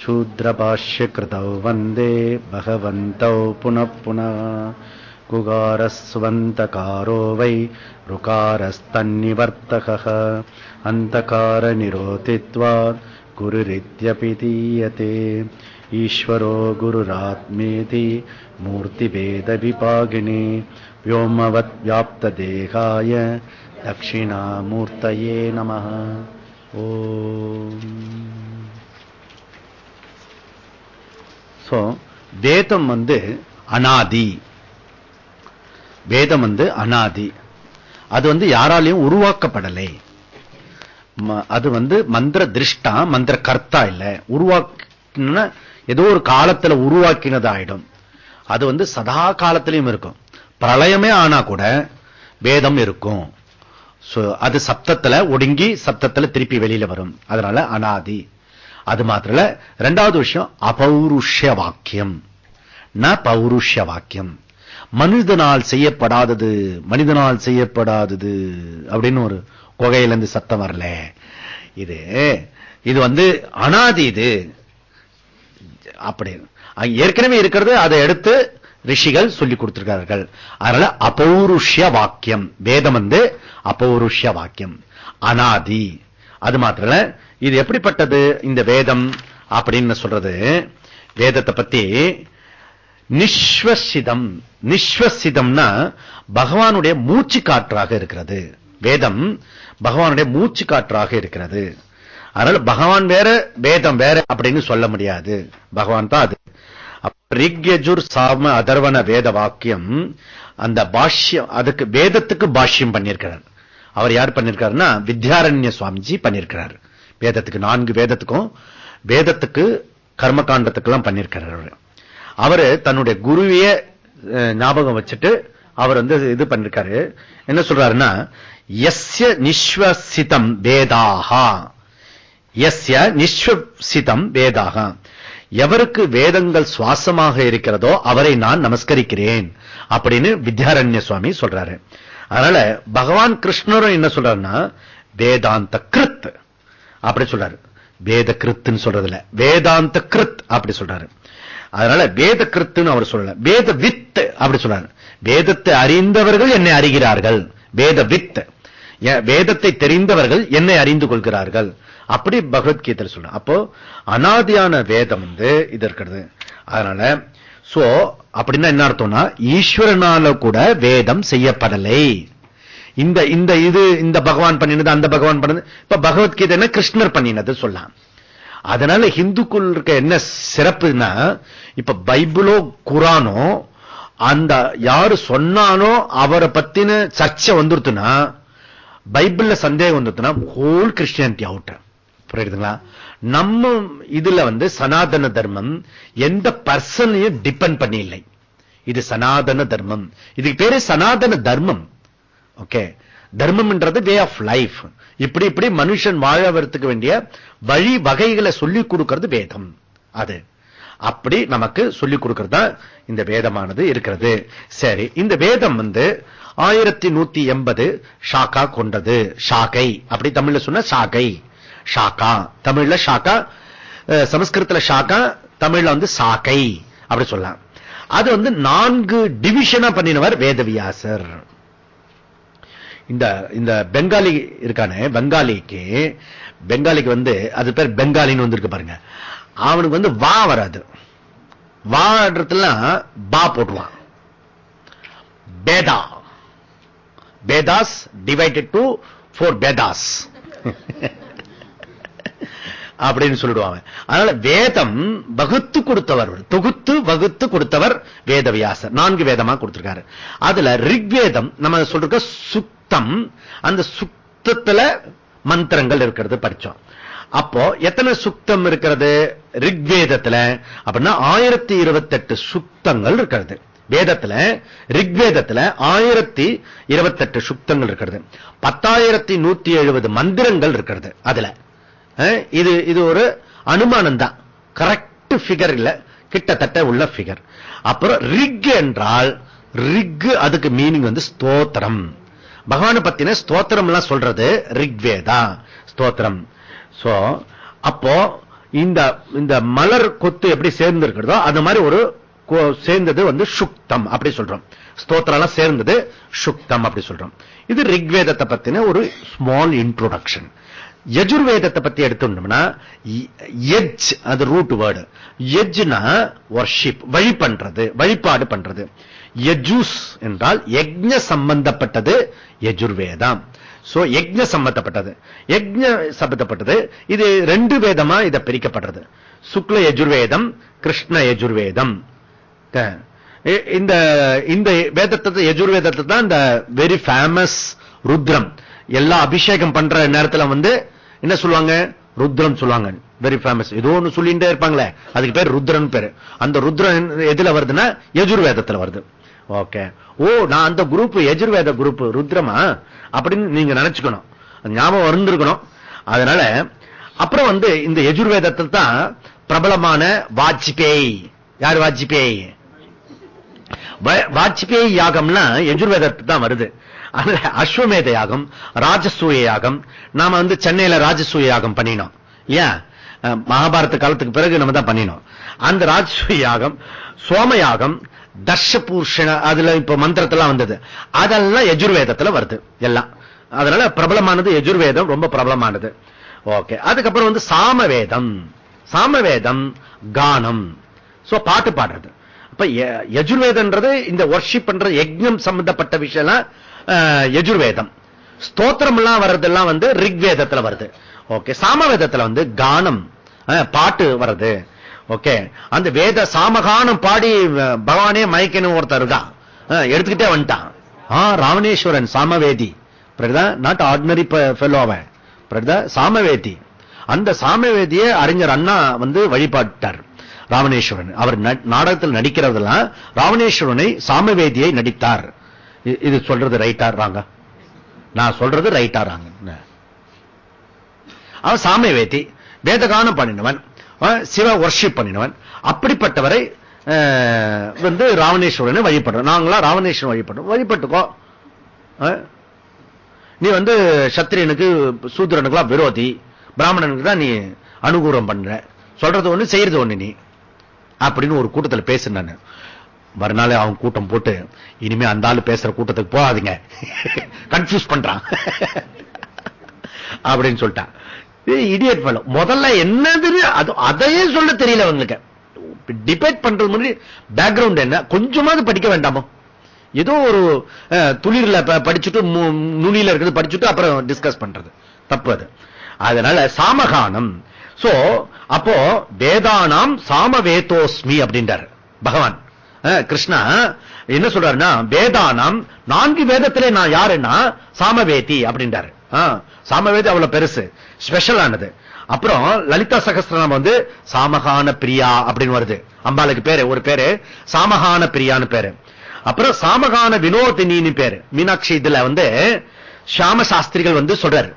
शूद्रभाष्यकृतौ वन्दे भगवन्तौ पुनः पुनः। कुगारस्वन्तकारो वै ऋकारस्तन्निवर्तकः। अन्तकारनिरोधित्वात् गुरुरित्यपि दीयते। ईश्वरो गुरुरात्मेति मूर्तिभेदविपागिने व्योमवद्व्याप्तदेहाय दक्षिणामूर्तये नमः। ओ சோ வேதம் வந்து அனாதி. வேதம் வந்து அனாதி. அது வந்து யாராலையும் உருவாக்கப்படலை. அது வந்து மந்திர திருஷ்டா மந்திர கர்த்தா இல்லை. உருவாக்கின ஏதோ ஒரு காலத்துல உருவாக்கினது ஆயிடும் அது வந்து சதா காலத்திலையும் இருக்கும். பிரளயமே ஆனா கூட வேதம் இருக்கும். அது சப்தத்துல ஒடுங்கி சப்தத்துல திருப்பி வெளியில வரும். அதனால அனாதி. அது மாத்திரல ரெண்டாவது விஷயம் அபௌருஷ்ய வாக்கியம் ந பௌருஷ்ய வாக்கியம் மனிதனால் செய்யப்படாதது மனிதனால் செய்யப்படாதது அப்படின்னு ஒரு கொகையிலிருந்து சத்தம் வரல. இது இது வந்து அனாதி இது. அப்படி ஏற்கனவே இருக்கிறது அதை எடுத்து ரிஷிகள் சொல்லிக் கொடுத்திருக்கிறார்கள். அதனால அபௌருஷ்ய வாக்கியம் வேதம் வந்து அபௌருஷ்ய வாக்கியம் அனாதி. அது மாத்திரல இது எப்படிப்பட்டது? இந்த வேதம் அப்படின்னு சொல்றது. வேதத்தை பத்தி நிஸ்வசிதம் நிஸ்வசிதம்னா பகவானுடைய மூச்சு காற்றாக இருக்கிறது. வேதம் பகவானுடைய மூச்சு காற்றாக இருக்கிறது. அதனால பகவான் வேற வேதம் வேற அப்படின்னு சொல்ல முடியாது. பகவான் தான் அது. ரிக்யஜுர் சாம அதர்வன வேத வாக்கியம் அந்த பாஷ்யம் அதுக்கு வேதத்துக்கு பாஷ்யம் பண்ணியிருக்கிறார். அவர் யார் பண்ணிருக்காருன்னா வித்யாரண்ய சுவாமிஜி பண்ணியிருக்கிறார். வேதத்துக்கு நான்கு வேதத்துக்கும் வேதத்துக்கு கர்மகாண்டத்துக்கு எல்லாம் பண்ணிருக்கிறார். அவரு தன்னுடைய குருவிய ஞாபகம் வச்சுட்டு அவர் வந்து இது பண்ணிருக்காரு. என்ன சொல்றாருன்னா எஸ்ய நிஸ்வசிதம் வேதாகா எஸ்ய நிஸ்வசிதம் வேதாகா எவருக்கு வேதங்கள் சுவாசமாக இருக்கிறதோ அவரை நான் நமஸ்கரிக்கிறேன் அப்படின்னு வித்யாரண்ய சுவாமி சொல்றாரு. அதனால பகவான் கிருஷ்ணரும் என்ன சொல்றாருன்னா வேதாந்த கிருத். அப்படி சொல்றாரு. வேத கிருத்துன்னு சொல்றதுல வேதாந்த கிருத் அப்படி சொல்றாரு. அதனால வேத கிருத்துன்னு அவர் சொல்லல. வேத வித்து அப்படி சொல்றாரு. வேதத்தை அறிந்தவர்கள் என்னை அறிகிறார்கள். வேத வித்து வேதத்தை தெரிந்தவர்கள் என்னை அறிந்து கொள்கிறார்கள். அப்படி பகவத்கீதை சொல்ற அப்போ அனாதியான வேதம் வந்து இது இருக்கிறது. அதனால சோ அப்படின்னா என்ன அர்த்தம்னா ஈஸ்வரனால கூட வேதம் செய்யப்படலை. இந்த இந்த இது இந்த பகவான் பண்ணினது அந்த பகவான் பண்ணது. இப்ப பகவத்கீதை கிருஷ்ணர் பண்ணினது சொல்லலாம். அதனால ஹிந்துக்குள் இருக்க என்ன சிறப்புன்னா இப்ப பைபிளோ குரானோ அந்த யாரு சொன்னானோ அவரை பத்தின சர்ச்சை வந்துருத்துனா பைபிள்ல சந்தேகம் வந்துருத்துனா ஹோல் கிறிஸ்டியானிட்டி அவுட் புரியுதுங்களா? நம்ம இதுல வந்து சனாதன தர்மம் எந்த பர்சனையும் டிபெண்ட் பண்ணி இல்லை இது சனாதன தர்மம். இதுக்கு பேரு சனாதன தர்மம். ஓகே தர்மம்ன்றது வே ஆஃப் லைஃப் இப்படி இப்படி மனுஷன் வாழறதுக்கு வேண்டிய வழி வகைகளை சொல்லிக் கொடுக்கிறது வேதம். அது. அப்படி நமக்கு சொல்லிக் கொடுக்கிறது இந்த வேதமானது இருக்கிறது. சரி இந்த வேதம் வந்து ஆயிரத்தி நூத்தி எண்பது ஷாக்கா கொண்டது. ஷாகை அப்படி தமிழ்ல சொன்ன ஷாகை ஷாக்கா. தமிழ்ல ஷாக்கா சமஸ்கிருத்துல ஷாக்கா தமிழ்ல வந்து சாக்கை. அப்படி சொல்லலாம். அது வந்து நான்கு டிவிஷனா பண்ணினவர் வேதவியாசர். இந்த இந்த பெங்காலி இருக்கானே பெங்காலிக்கு பெங்காலிக்கு வந்து அது பேர் பெங்காலின்னு வந்திருக்கு பாருங்க. அவனுக்கு வந்து வா வராது. வாடுறதுலாம் பா போட்டுவான் பேதா. Vedas divided to four Vedas. அப்படின்னு சொல்லிடுவாங்க அதனால வேதம் வகுத்து கொடுத்தவர் தொகுத்து வகுத்து கொடுத்தவர் வேதவியாசர். நான்கு வேதமா கொடுத்திருக்காரு. அதுல ரிக்வேதம் நம்ம சொல்ற சுத்தம் அந்த சுத்தத்துல மந்திரங்கள் இருக்கிறது படிச்சோம். அப்போ எத்தனை சுக்தம் இருக்கிறது? ரிக்வேதத்துல அப்படின்னா ஆயிரத்தி இருபத்தெட்டு சுக்தங்கள் இருக்கிறது. வேதத்துல ரிக்வேதத்துல ஆயிரத்தி இருபத்தெட்டு சுக்தங்கள் இருக்கிறது. பத்தாயிரத்தி நூத்தி எழுபது மந்திரங்கள் இருக்கிறது அதுல. இது இது ஒரு அனுமானம் தான் கரெக்ட் ஃபிகர் இல்ல. கிட்டத்தட்ட உள்ள ஃபிகர் அப்புறம் ரிக் என்றால் ரிக் அதுக்கு மீனிங் வந்து ஸ்தோத்திரம். பகவான பத்தின ஸ்தோத்திரம் எல்லாம் சொல்றது ரிக்வேதா ஸ்தோத்திரம். சோ அப்போ இந்த இந்த மலர் கொத்து எப்படி சேர்ந்து இருக்கிறதோ அந்த மாதிரி ஒரு சேர்ந்தது வந்து சுக்தம் அப்படி சொல்றோம். ஸ்தோத்திரம் எல்லாம் சேர்ந்தது சுக்தம் அப்படி சொல்றோம். இது ரிக்வேதத்தை பத்தின ஒரு ஸ்மால் இன்ட்ரோடக்ஷன் யஜுர்வேதத்தை பத்தி எடுத்தோம்னா எஜ் அது ரூட் வேர்டு எஜ்னா வர்ஷிப் வழி பண்றது வழிபாடு பண்றது. யஜூஸ் என்றால் யஜ்ஞ சம்பந்தப்பட்டது யஜுர்வேதம். சோ யஜ்ஞ சம்பந்தப்பட்டது. யஜ்ஞ சம்பந்தப்பட்டது இது ரெண்டு வேதமா இதை பிரிக்கப்படுறது. சுக்ல யஜுர்வேதம் கிருஷ்ண யஜுர்வேதம். இந்த இந்த வேதத்தை யஜுர்வேதத்தை தான் இந்த வெரி ஃபேமஸ் ருத்ரம். எல்லா அபிஷேகம் பண்ற நேரத்துல வந்து என்ன சொல்லுவாங்க? ருத்ரம் சொல்லுவாங்க. வெரி ஃபேமஸ் ஏதோ ஒன்று சொல்லிட்டே இருப்பாங்களே. அதுக்கு பேர் ருத்ரன் பேரு. அந்த ருத்ரன் எதுல வருதுன்னா? எஜுர்வேதத்துல வருது. ஓகே ஓ நான் அந்த குரூப் எஜுர்வேத குரூப் ருத்ரமா? அப்படின்னு நீங்க நினைச்சுக்கணும். ஞாபகம் இருந்திருக்கணும் அதனால அப்புறம் வந்து இந்த எஜுர்வேதத்தில் தான் பிரபலமான வாஜ்பேய். யார் வாஜ்பேய்? வ- வாஜ்பேயி யாகம்னா எஜுர்வேதத்துக்கு தான் வருது. அஸ்வமேத யாகம் ராஜசூய யாகம் நாம வந்து சென்னையில ராஜசூய யாகம் பண்ணினோம். ஏன்? மகாபாரத காலத்துக்கு பிறகு நம்ம தான் பண்ணினோம். அந்த ராஜசூய யாகம் சோம யாகம் தர்ஷபூர்ஷண அதுல இப்ப மந்திரத்தெல்லாம் வந்தது. அதெல்லாம் எஜுர்வேதத்துல வருது எல்லாம். அதனால பிரபலமானது எஜுர்வேதம் ரொம்ப பிரபலமானது. ஓகே. அதுக்கப்புறம் வந்து சாமவேதம். சாமவேதம் கானம். சோ பாட்டு பாடுறது. அப்ப யஜுர்வேதன்றது இந்த ஒர்ஷிப் பண்ற யஜ்ஞம் சம்பந்தப்பட்ட விஷயம் யஜுர்வேதம். ஸ்தோத்திரம் எல்லாம் வர்றதெல்லாம் வந்து ரிக்வேதத்துல வருது. ஓகே சாமவேதத்துல வந்து கானம் பாட்டு வருது ஓகே அந்த வேத சாமகானம் பாடி பகவானே மயக்கணும் ஒருத்தர் இருக்கான் எடுத்துக்கிட்டே வந்துட்டான். ஆ ராவணேஸ்வரன் சாமவேதி. நாட் ஆர்டினரி ஃபெலோ அவன். சாமவேதி. அந்த சாமவேதியை அறிஞர் அண்ணா வந்து வழிபாட்டார் ராமணேஸ்வரன் அவர் ந- நாடகத்தில் நடிக்கிறதெல்லாம் ராவணேஸ்வரனை சாமவேதியை நடித்தார். இது சொல்றது ரைட்டா ராங்க நான் சொல்றது ரைட்டா ராங்க அவன் சாமவேதி வேதகானம் பண்ணினவன் சிவ ஒர்ஷிப் பண்ணினவன் அப்படிப்பட்டவரை வந்து ராவணேஸ்வரனை வழிபடுறோம் நாங்களா ராவணேஸ்வரன் வழிபடுறோம். வழிபட்டுக்கோ. நீ வந்து சத்திரியனுக்கு சூத்திரனுக்குலாம் விரோதி பிராமணனுக்கு தான் நீ அனுகூலம் பண்ற. சொல்றது ஒண்ணு செய்யறது ஒண்ணு நீ. அப்படின்னு ஒரு கூட்டத்துல பேசினானு மறுநாள் அவன் கூட்டம் போட்டு இனிமே அந்த ஆள் பேசுற கூட்டத்துக்கு போகாதீங்க. கன்ஃபியூஸ் பண்றான். அப்படின்னு சொல்லிட்டான். Idiot fellow. முதல்ல என்னதுன்னு அது அதையே சொல்ல தெரியல அவங்களுக்கு. டிபேட் பண்றது முன்னாடி பேக்ரவுண்ட் என்ன? கொஞ்சமாவது படிக்க வேண்டாமோ? ஏதோ ஒரு அஹ், துளிர்ல படிச்சுட்டு மு- நுனியில இருக்கிறது படிச்சுட்டு அப்புறம் டிஸ்கஸ் பண்றது. தப்பு அது. அதனால சாமகானம். சோ அப்போ வேதானாம் சாமவேதோஸ்மி அப்படின்றார். பகவான். கிருஷ்ணா என்ன சொல்றாருன்னா வேதானம் நான்கு வேதத்திலே நான் யாருன்னா சாமவேதி அப்படின்றாரு. சாமவேதி அவ்வளவு பெருசு ஸ்பெஷல் ஆனது. அப்புறம் லலிதா சகஸ்திரநாமம் வந்து சாமகான பிரியா அப்படின்னு வருது. அம்பாளுக்கு பேரு ஒரு பேரு சாமகான பிரியான்னு பேரு. அப்புறம் சாமகான வினோதினின்னு பேரு. மீனாட்சி இதுல வந்து ஷாம சாஸ்திரிகள் வந்து சொல்றாரு.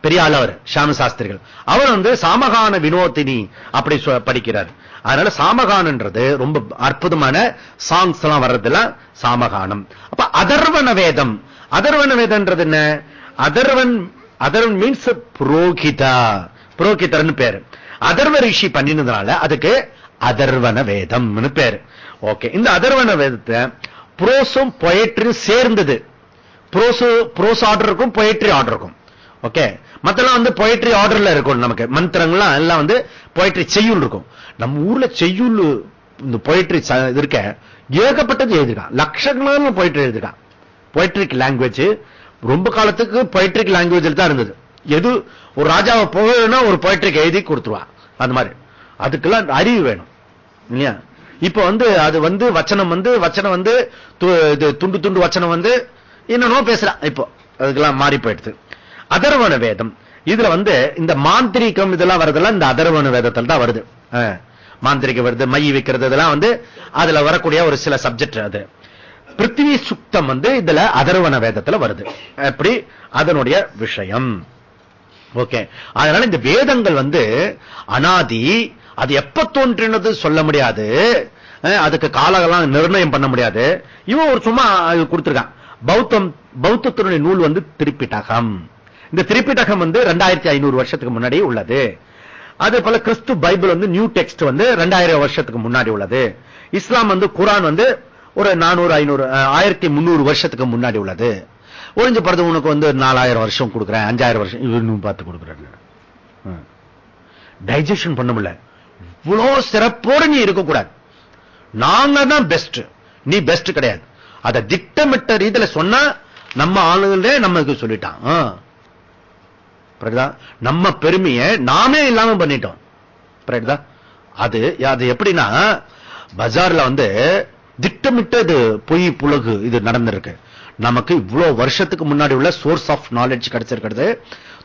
பெரிய ஆள் அவர் ஷாம சாஸ்திரிகள். அவர் வந்து சாமகான வினோதினி அப்படி சொ- படிக்கிறார். அதனால சாமகானன்றது ரொம்ப அற்புதமான சாங்ஸ் எல்லாம் வர்றதுல சாமகானம். அப்ப அதர்வன வேதம். அதர்வன வேதம்ன்றது என்ன? அதர்வன் அதர்வன் மீன்ஸ் புரோகிதா. புரோகிதர்னு பேரு. அதர்வ ரிஷி பண்ணினதுனால அதுக்கு அதர்வன வேதம்னு பேரு. ஓகே இந்த அதர்வன வேதத்தை புரோசும் பொயட்ரி சேர்ந்தது. புரோசு புரோஸ் ஆர்டர் இருக்கும் பொயட்ரி ஆர்டர் இருக்கும் ஓகே மத்தெல்லாம் வந்து பொயட்ரி ஆர்டர்ல இருக்கும் நமக்கு. மந்திரங்கள்லாம் எல்லாம் வந்து பொயட்ரி செய்யுள் இருக்கும். நம்ம ஊர்ல செய்யுள் இந்த பொயட்ரி இது இருக்க ஏகப்பட்டது எழுதிருக்கான். லட்சக்கணக்கான பொயட்ரி எழுதிருக்கான். பொயட்ரிக் லாங்குவேஜ் ரொம்ப காலத்துக்கு பொயட்ரிக் லாங்குவேஜில் தான் இருந்தது. எது ஒரு ராஜாவை போகணும்னா ஒரு பொயட்ரிக் எழுதி கொடுத்துருவா. அந்த மாதிரி. அதுக்கெல்லாம் அறிவு வேணும். இல்லையா? இப்ப வந்து அது வந்து வச்சனம் வந்து வச்சனம் வந்து து- இது துண்டு துண்டு வச்சனம் வந்து என்னென்னோ பேசுறான். இப்போ அதுக்கெல்லாம் மாறி போயிடுது. அதர்வன வேதம். இதுல வந்து இந்த மாந்திரிகம் இதெல்லாம் வருதெல்லாம் இந்த அதர்வன வேதத்தில் தான் வருது. மாந்திரிகம் வருது மை வைக்கிறது இதெல்லாம் வந்து அதுல வரக்கூடிய ஒரு சில சப்ஜெக்ட் அது. பிருத்திவி சுத்தம் வந்து இதுல அதர்வன வேதத்துல வருது. எப்படி அதனுடைய விஷயம். ஓகே. அதனால இந்த வேதங்கள் வந்து அனாதி அது எப்ப தோன்றினது சொல்ல முடியாது. அதுக்கு காலகெல்லாம் நிர்ணயம் பண்ண முடியாது. இவன் ஒரு சும்மா கொடுத்திருக்கான். பௌத்தம் பௌத்தத்தினுடைய நூல் வந்து திருப்பிட்டகம். இந்த திருப்பிட்டகம் வந்து ரெண்டாயிரத்தி ஐநூறு வருஷத்துக்கு முன்னாடி உள்ளது. அதே போல கிறிஸ்து பைபிள் வந்து நியூ டெக்ஸ்ட் வந்து ரெண்டாயிரம் வருஷத்துக்கு முன்னாடி உள்ளது. இஸ்லாம் வந்து குரான் வந்து ஒரு நானூறு ஐநூறு ஆயிரத்தி முன்னூறு வருஷத்துக்கு முன்னாடி உள்ளது. ஒழிஞ்சு படுத்து உனக்கு வந்து நாலாயிரம் வருஷம் கொடுக்குறேன் அஞ்சாயிரம் வருஷம் இவனு பார்த்து கொடுக்குறேன் டைஜஷன் பண்ண முடியல. இவ்வளோ சிறப்போடு நீ இருக்கக்கூடாது. நாங்க தான் பெஸ்ட் நீ பெஸ்ட் கிடையாது. அதை திட்டமிட்ட ரீதியில சொன்னா நம்ம ஆளுங்களே நமக்கு சொல்லிட்டான். நம்ம பெருமையை நாமே இல்லாம பண்ணிட்டோம். அது அது எப்படின்னா பஜார்ல வந்து திட்டமிட்டது பொய் புலகு இது நடந்திருக்கு. நமக்கு இவ்வளவு வருஷத்துக்கு முன்னாடி உள்ள சோர்ஸ் ஆஃப் நாலேஜ் கிடைச்சிருக்கிறது.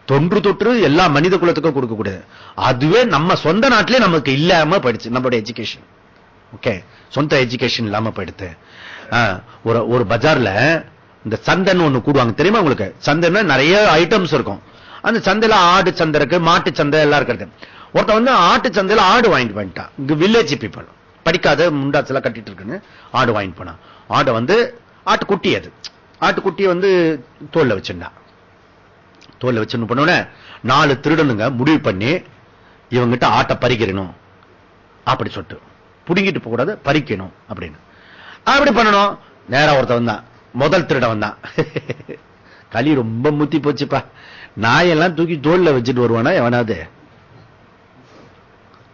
தொன்று தொற்று எல்லா மனித குலத்துக்கும் கொடுக்கக்கூடாது அதுவே நம்ம சொந்த நாட்டிலே நமக்கு இல்லாம போயிடுச்சு நம்மளுடைய எஜுகேஷன் ஓகே சொந்த எஜுகேஷன் இல்லாம போயிடுது ஒரு ஒரு பஜார்ல இந்த சந்தைன்னு ஒண்ணு கூடுவாங்க. தெரியுமா உங்களுக்கு? சந்தைன்னா நிறைய ஐட்டம்ஸ் இருக்கும். அந்த சந்தையில ஆடு சந்தை இருக்கு மாட்டு சந்தை எல்லாம் இருக்கிறது. ஒருத்த வந்து ஆட்டு சந்தையில ஆடு வாங்கிட்டு வந்துட்டான் இங்க வில்லேஜ் பீப்பிள் படிக்காத முண்டாச்சு கட்டிட்டு இருக்குன்னு ஆடு வாங்கிட்டு போனான். ஆடு வந்து ஆட்டுக்குட்டி அது. ஆட்டுக்குட்டியை வந்து தோல்ல வச்சிருந்தான். தோல்ல வச்சு பண்ண நாலு திருடனுங்க முடிவு பண்ணி இவங்கிட்ட ஆட்டை பறிக்கிறணும் அப்படி சொல்லிட்டு. புடுங்கிட்டு போக கூடாது பறிக்கணும் அப்படின்னு. அப்படி பண்ணணும். நேரா ஒருத்த வந்தான். முதல் திருட வந்தான். களி ரொம்ப முத்தி போச்சுப்பா. நாயெல்லாம் தூக்கி தோல்ல வச்சுட்டு வருவானா எவனாவது?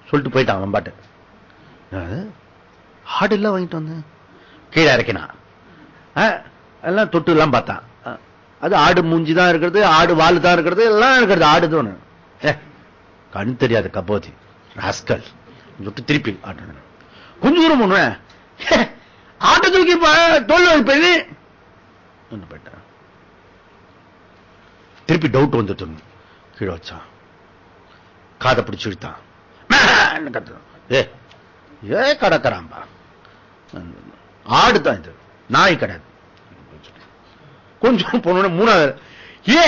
சொல்லிட்டு போயிட்டான் அவன் பாட்டு. ஆடு எல்லாம் வாங்கிட்டு வந்தேன் கீழே இறக்கினான் எல்லாம் தொட்டு எல்லாம் பார்த்தான் அது ஆடு மூஞ்சி தான் இருக்கிறது ஆடு வாழ் தான் இருக்கிறது எல்லாம் இருக்கிறது ஆடு தோணு கண் தெரியாது கபோதி ராஸ்கல். தொட்டு திருப்பி ஆட்டு கொஞ்சம் தூரம் பண்ணுவேன் ஆட்டை தூக்கி தோல் வைப்பது போயிட்டான். திருப்பி டவுட் வந்துட்டு இருந்து கீழே வச்சான் காதை பிடிச்சு இழுத்தான். ஏ ஏ கடக்கிறான்பா ஆடு தான் இது. நாய் கிடையாது கொஞ்சம் போன மூணாவது. ஏ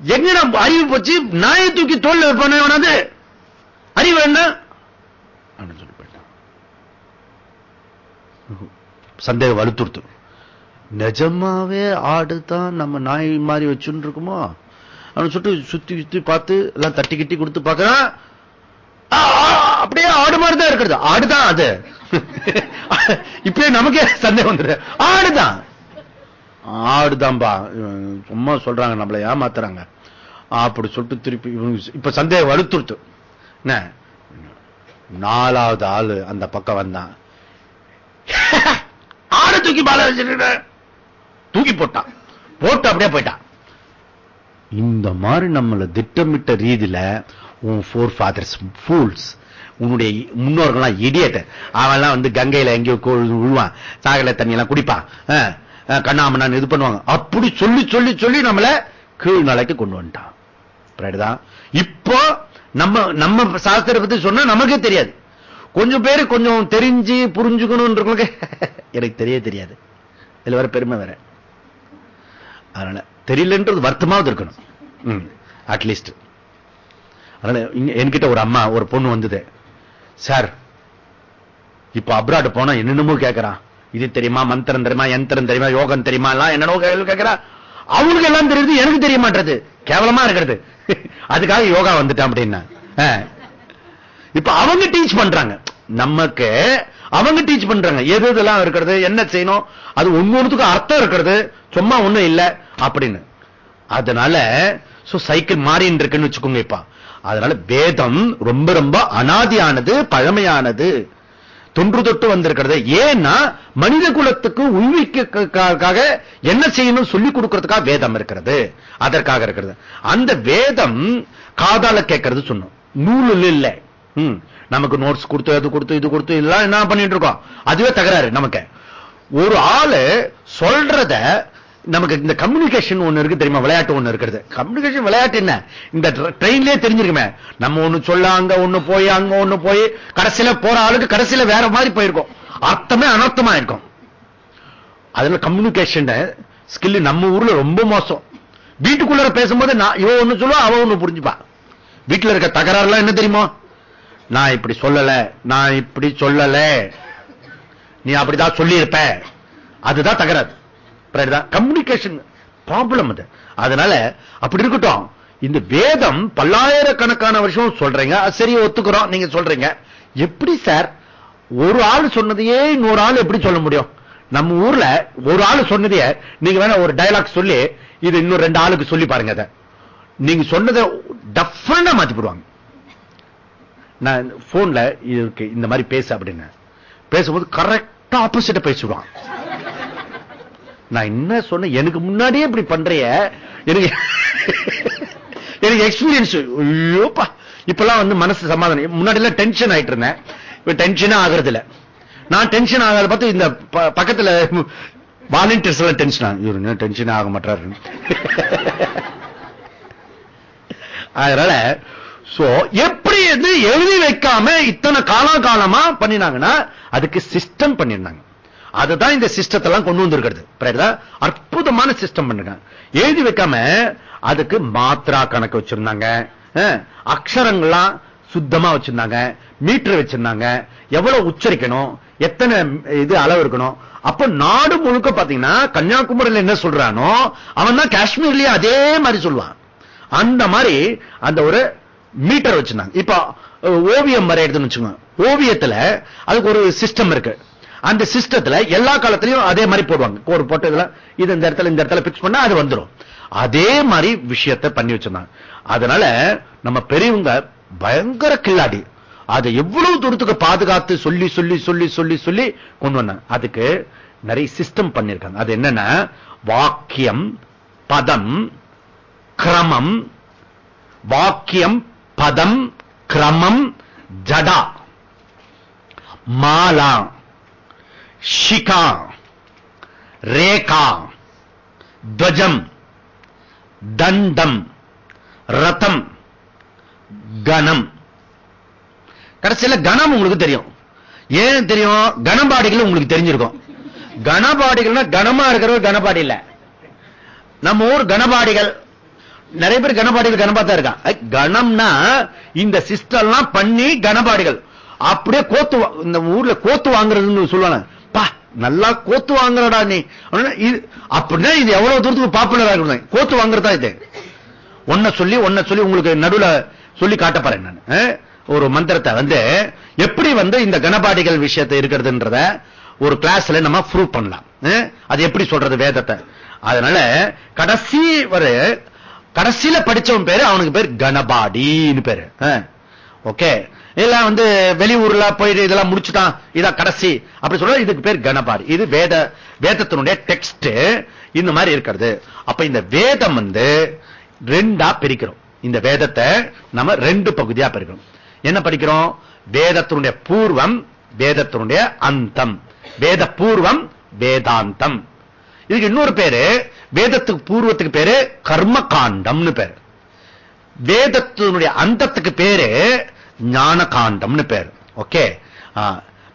எங்க அறிவு போச்சு? நாயை தூக்கி தோல் பண்ண வேணாது அறிவு என்ன? அப்படின்னு சொல்லி போயிட்டான். சந்தேகம் வலுத்துருத்து நிஜமாவே ஆடு தான் நம்ம நாய் மாதிரி வச்சுன்னு இருக்குமோ அவனை சுட்டு சுத்தி சுத்தி பார்த்து எல்லாம் தட்டி கிட்டி கொடுத்து பார்க்கறான். அப்படியே ஆடு மாதிரி தான் இருக்கிறது. ஆடுதான் அது. இப்பயே நமக்கே சந்தேகம் வந்துரு ஆடுதான். ஆடுதான்பா. சும்மா சொல்றாங்க நம்மள ஏமாத்துறாங்க. அப்படி சொல்லிட்டு திருப்பி இப்ப சந்தேகம் வலுத்துருத்து. என்ன? நாலாவது ஆளு அந்த பக்கம் வந்தான். ஆடு தூக்கி பால வச்சிருக்க தூக்கி போட்டான். போட்டு அப்படியே போயிட்டான். இந்த மாதிரி நம்மளை திட்டமிட்ட ரீதியில உன் ஃபோர் ஃபாதர்ஸ் ஃபூல்ஸ் உன்னுடைய முன்னோர்கள்லாம் இடியட்ட அவன்லாம் வந்து கங்கையில எங்கேயோ விழுவான். சாகல தண்ணி எல்லாம் குடிப்பான் கண்ணாமண்ணான் இது பண்ணுவாங்க. அப்படி சொல்லி சொல்லி சொல்லி நம்மள கீழ் நிலைக்கு கொண்டு வந்துட்டான். இப்போ நம்ம நம்ம சாஸ்திர பத்தி சொன்னா நமக்கே தெரியாது. கொஞ்சம் பேரு கொஞ்சம் தெரிஞ்சு புரிஞ்சுக்கணும் எனக்கு தெரிய தெரியாது. இதுல வேற பெருமை வேற. அதனால தெரியலன்றது வருத்தமாவது இருக்கணும். அட்லீஸ்ட் அதனால என்கிட்ட ஒரு அம்மா ஒரு பொண்ணு வந்தது. சார் இப்ப அப்ராடு போனா என்னென்னமோ கேட்கறான் இது தெரியுமா மந்திரம் தெரியுமா யந்திரம் தெரியுமா யோகம் தெரியுமா எல்லாம் என்னென்னோ கேட்கிறா அவங்களுக்கு எல்லாம் தெரியுது எனக்கு தெரிய மாட்டது கேவலமா இருக்கிறது. அதுக்காக யோகா வந்துட்டான் அப்படின்னா. இப்ப அவங்க டீச் பண்றாங்க. நமக்கு அவங்க டீச் பண்றாங்க. எது இதெல்லாம் இருக்கிறது என்ன செய்யணும் அது ஒன்னொன்னுக்கு அர்த்தம் இருக்கிறது. சும்மா ஒண்ணும் இல்லை அப்படின்னு. அதனால சைக்கிள் மாறின்னு இருக்குன்னு வச்சுக்கோங்க இப்ப. அதனால வேதம் ரொம்ப ரொம்ப அனாதியானது பழமையானது. தொன்று தொட்டு வந்திருக்கிறது. ஏன்னா மனித குலத்துக்கு உள்விக்காக என்ன செய்யணும் சொல்லிக் கொடுக்கறதுக்காக வேதம் இருக்கிறது. அதற்காக இருக்கிறது. அந்த வேதம் காதால கேட்கறது சொன்னோம். நூலில் இல்லை. நமக்கு நோட்ஸ் கொடுத்து அது கொடுத்து இது கொடுத்து எல்லாம் என்ன பண்ணிட்டு இருக்கோம்? அதுவே தகராறு நமக்கு. ஒரு ஆளு சொல்றத நமக்கு இந்த கம்யூனிகேஷன் ஒண்ணு இருக்கு தெரியுமா? விளையாட்டு ஒண்ணு இருக்கிறது. கம்யூனிகேஷன் விளையாட்டு என்ன? இந்த ட்ரெயின்லயே தெரிஞ்சிருக்குமே. நம்ம ஒண்ணு சொல்ல அங்க ஒண்ணு போய் அங்க ஒண்ணு போய் கடைசியில போற ஆளுக்கு கடைசியில வேற மாதிரி போயிருக்கும். அர்த்தமே அனர்த்தமா இருக்கும் அதுல கம்யூனிகேஷன் ஸ்கில் நம்ம ஊர்ல ரொம்ப மோசம். வீட்டுக்குள்ள பேசும்போது நான் இவன் ஒண்ணு சொல்லுவா அவன் ஒண்ணு புரிஞ்சுப்பா. வீட்டுல இருக்க தகராறுலாம் என்ன தெரியுமா? நான் இப்படி சொல்லல நான் இப்படி சொல்லல. நீ அப்படிதான் சொல்லியிருப்ப. அதுதான் தகராது கம்யூனிகேஷன் ப்ராப்ளம் அது. அதனால அப்படி இருக்கட்டும். இந்த வேதம் பல்லாயிரக்கணக்கான வருஷம் சொல்றீங்க. சரி ஒத்துக்கிறோம். நீங்க சொல்றீங்க. எப்படி சார் ஒரு ஆள் சொன்னதையே இன்னொரு ஆள் எப்படி சொல்ல முடியும்? நம்ம ஊர்ல ஒரு ஆள் சொன்னதையே நீங்க வேணா ஒரு டயலாக் சொல்லி இது இன்னும் ரெண்டு ஆளுக்கு சொல்லி பாருங்க அதை. நீங்க சொன்னதை டஃபரண்டா மாத்தி போடுவாங்க நான் போன்ல இருக்கு இந்த மாதிரி பேச அப்படின்னு. பேசும்போது கரெக்டா ஆப்போசிட்ட பேசுவான் நான் என்ன சொன்னேன்? எனக்கு முன்னாடியே இப்படி பண்றிய? எனக்கு எனக்கு எக்ஸ்பீரியன்ஸ் ஐயோப்பா. இப்பெல்லாம் வந்து மனசு சமாதானம். முன்னாடி எல்லாம் டென்ஷன் ஆயிட்டு இருந்தேன். இப்ப டென்ஷனா ஆகுறது இல்ல நான் டென்ஷன் ஆகாத பார்த்து இந்த ப- பக்கத்துல வாலண்டியர்ஸ் எல்லாம் டென்ஷன் ஆகும் இவரு டென்ஷன் ஆக மாட்டாரு அதனால சோ எப்படி இது எழுதி வைக்காம இத்தனை காலகாலமா பண்ணினாங்கன்னா அதுக்கு சிஸ்டம் பண்ணிருந்தாங்க அதுதான் இந்த சிஸ்டத்தெல்லாம் கொண்டு வந்திருக்கிறது. அற்புதமான சிஸ்டம் பண்ணுங்க எழுதி வைக்காம அதுக்கு மாத்திரா கணக்கு வச்சிருந்தாங்க. அக்ஷரங்கள்லாம் சுத்தமா வச்சிருந்தாங்க. மீட்டர் வச்சிருந்தாங்க. எவ்வளவு உச்சரிக்கணும்? எத்தனை இது அளவு இருக்கணும்? அப்ப நாடு முழுக்க பாத்தீங்கன்னா கன்னியாகுமரியில என்ன சொல்றானோ அவன் தான் காஷ்மீர்லயே அதே மாதிரி சொல்லுவான். அந்த மாதிரி அந்த ஒரு மீட்டர் வச்சிருந்தாங்க. இப்ப ஓவியம் வரையறதுன்னு வச்சுக்கோங்க. ஓவியத்துல அதுக்கு ஒரு சிஸ்டம் இருக்கு. அந்த சிஸ்டத்துல எல்லா காலத்திலையும் அதே மாதிரி போடுவாங்க. ஒரு போட்டு இதுல இது இந்த இடத்துல இந்த இடத்துல பிக்ஸ் பண்ணா அது வந்துரும். அதே மாதிரி விஷயத்தை பண்ணி வச்சிருந்தாங்க. அதனால நம்ம பெரியவங்க பயங்கர கில்லாடி. அதை எவ்வளவு தூரத்துக்கு பாதுகாத்து சொல்லி சொல்லி சொல்லி சொல்லி சொல்லி கொண்டு வந்தாங்க. அதுக்கு நிறைய சிஸ்டம் பண்ணிருக்காங்க அது என்னன்னா வாக்கியம் பதம் கிரமம் வாக்கியம் பதம் கிரமம் ஜடா. மாலா ஷிகா. ரேகா. துவஜம் தண்டம். ரதம் கணம். கடைசியில கணம் உங்களுக்கு தெரியும். ஏன் தெரியும்? கனபாடிகள் உங்களுக்கு தெரிஞ்சிருக்கும். கணபாடிகள்னா கனமா இருக்கிறவர் கணபாடி இல்ல. நம்ம ஊர் கணபாடிகள் நிறைய பேர் கணபாடிகள் கணபா தான் இருக்கான் கணம்னா இந்த சிஸ்டம்லாம் பண்ணி கனபாடிகள். அப்படியே கோத்து இந்த ஊர்ல கோத்து வாங்குறதுன்னு சொல்லுவாங்க பா நல்லா கோத்து வாங்குறடா நீ. அப்படின்னா இது- எவ்வளவு தூரத்துக்கு பாப்புலர் ஆகுது கோத்து வாங்குறதா இது? ஒன்ன சொல்லி ஒன்ன சொல்லி உங்களுக்கு நடுவுல சொல்லி காட்ட நான். ஒரு மந்திரத்தை வந்து எப்படி வந்து இந்த கணபாடிகள் விஷயத்தை இருக்கிறதுன்றத ஒரு கிளாஸ்ல நம்ம ப்ரூவ் பண்ணலாம். அது எப்படி சொல்றது வேதத்தை? அதனால கடைசி ஒரு கடைசியில படிச்சவன் பேரு அவனுக்கு பேர் கணபாடின்னு பேரு. ஓகே. இதெல்லாம் வந்து வெளியூர்ல போயிட்டு இதெல்லாம் முடிச்சுட்டான் இதான் கடைசி. அப்படி சொல்ற இதுக்கு பேர் கணபாடி. இது வேத வேதத்தினுடைய டெக்ஸ்ட் இந்த மாதிரி இருக்கிறது. அப்ப இந்த வேதம் வந்து ரெண்டா பிரிக்கிறோம். இந்த வேதத்தை நம்ம ரெண்டு பகுதியா பிரிக்கிறோம். என்ன படிக்கிறோம்? வேதத்தினுடைய பூர்வம் வேதத்தினுடைய அந்தம். வேத பூர்வம் வேதாந்தம். இதுக்கு இன்னொரு பேரு வேதத்துக்கு பூர்வத்துக்கு பேரு கர்ம காண்டம்னு பேரு. வேதத்தினுடைய அந்தத்துக்கு பேரு ஞான காண்டம்னு பேரு. ஓகே?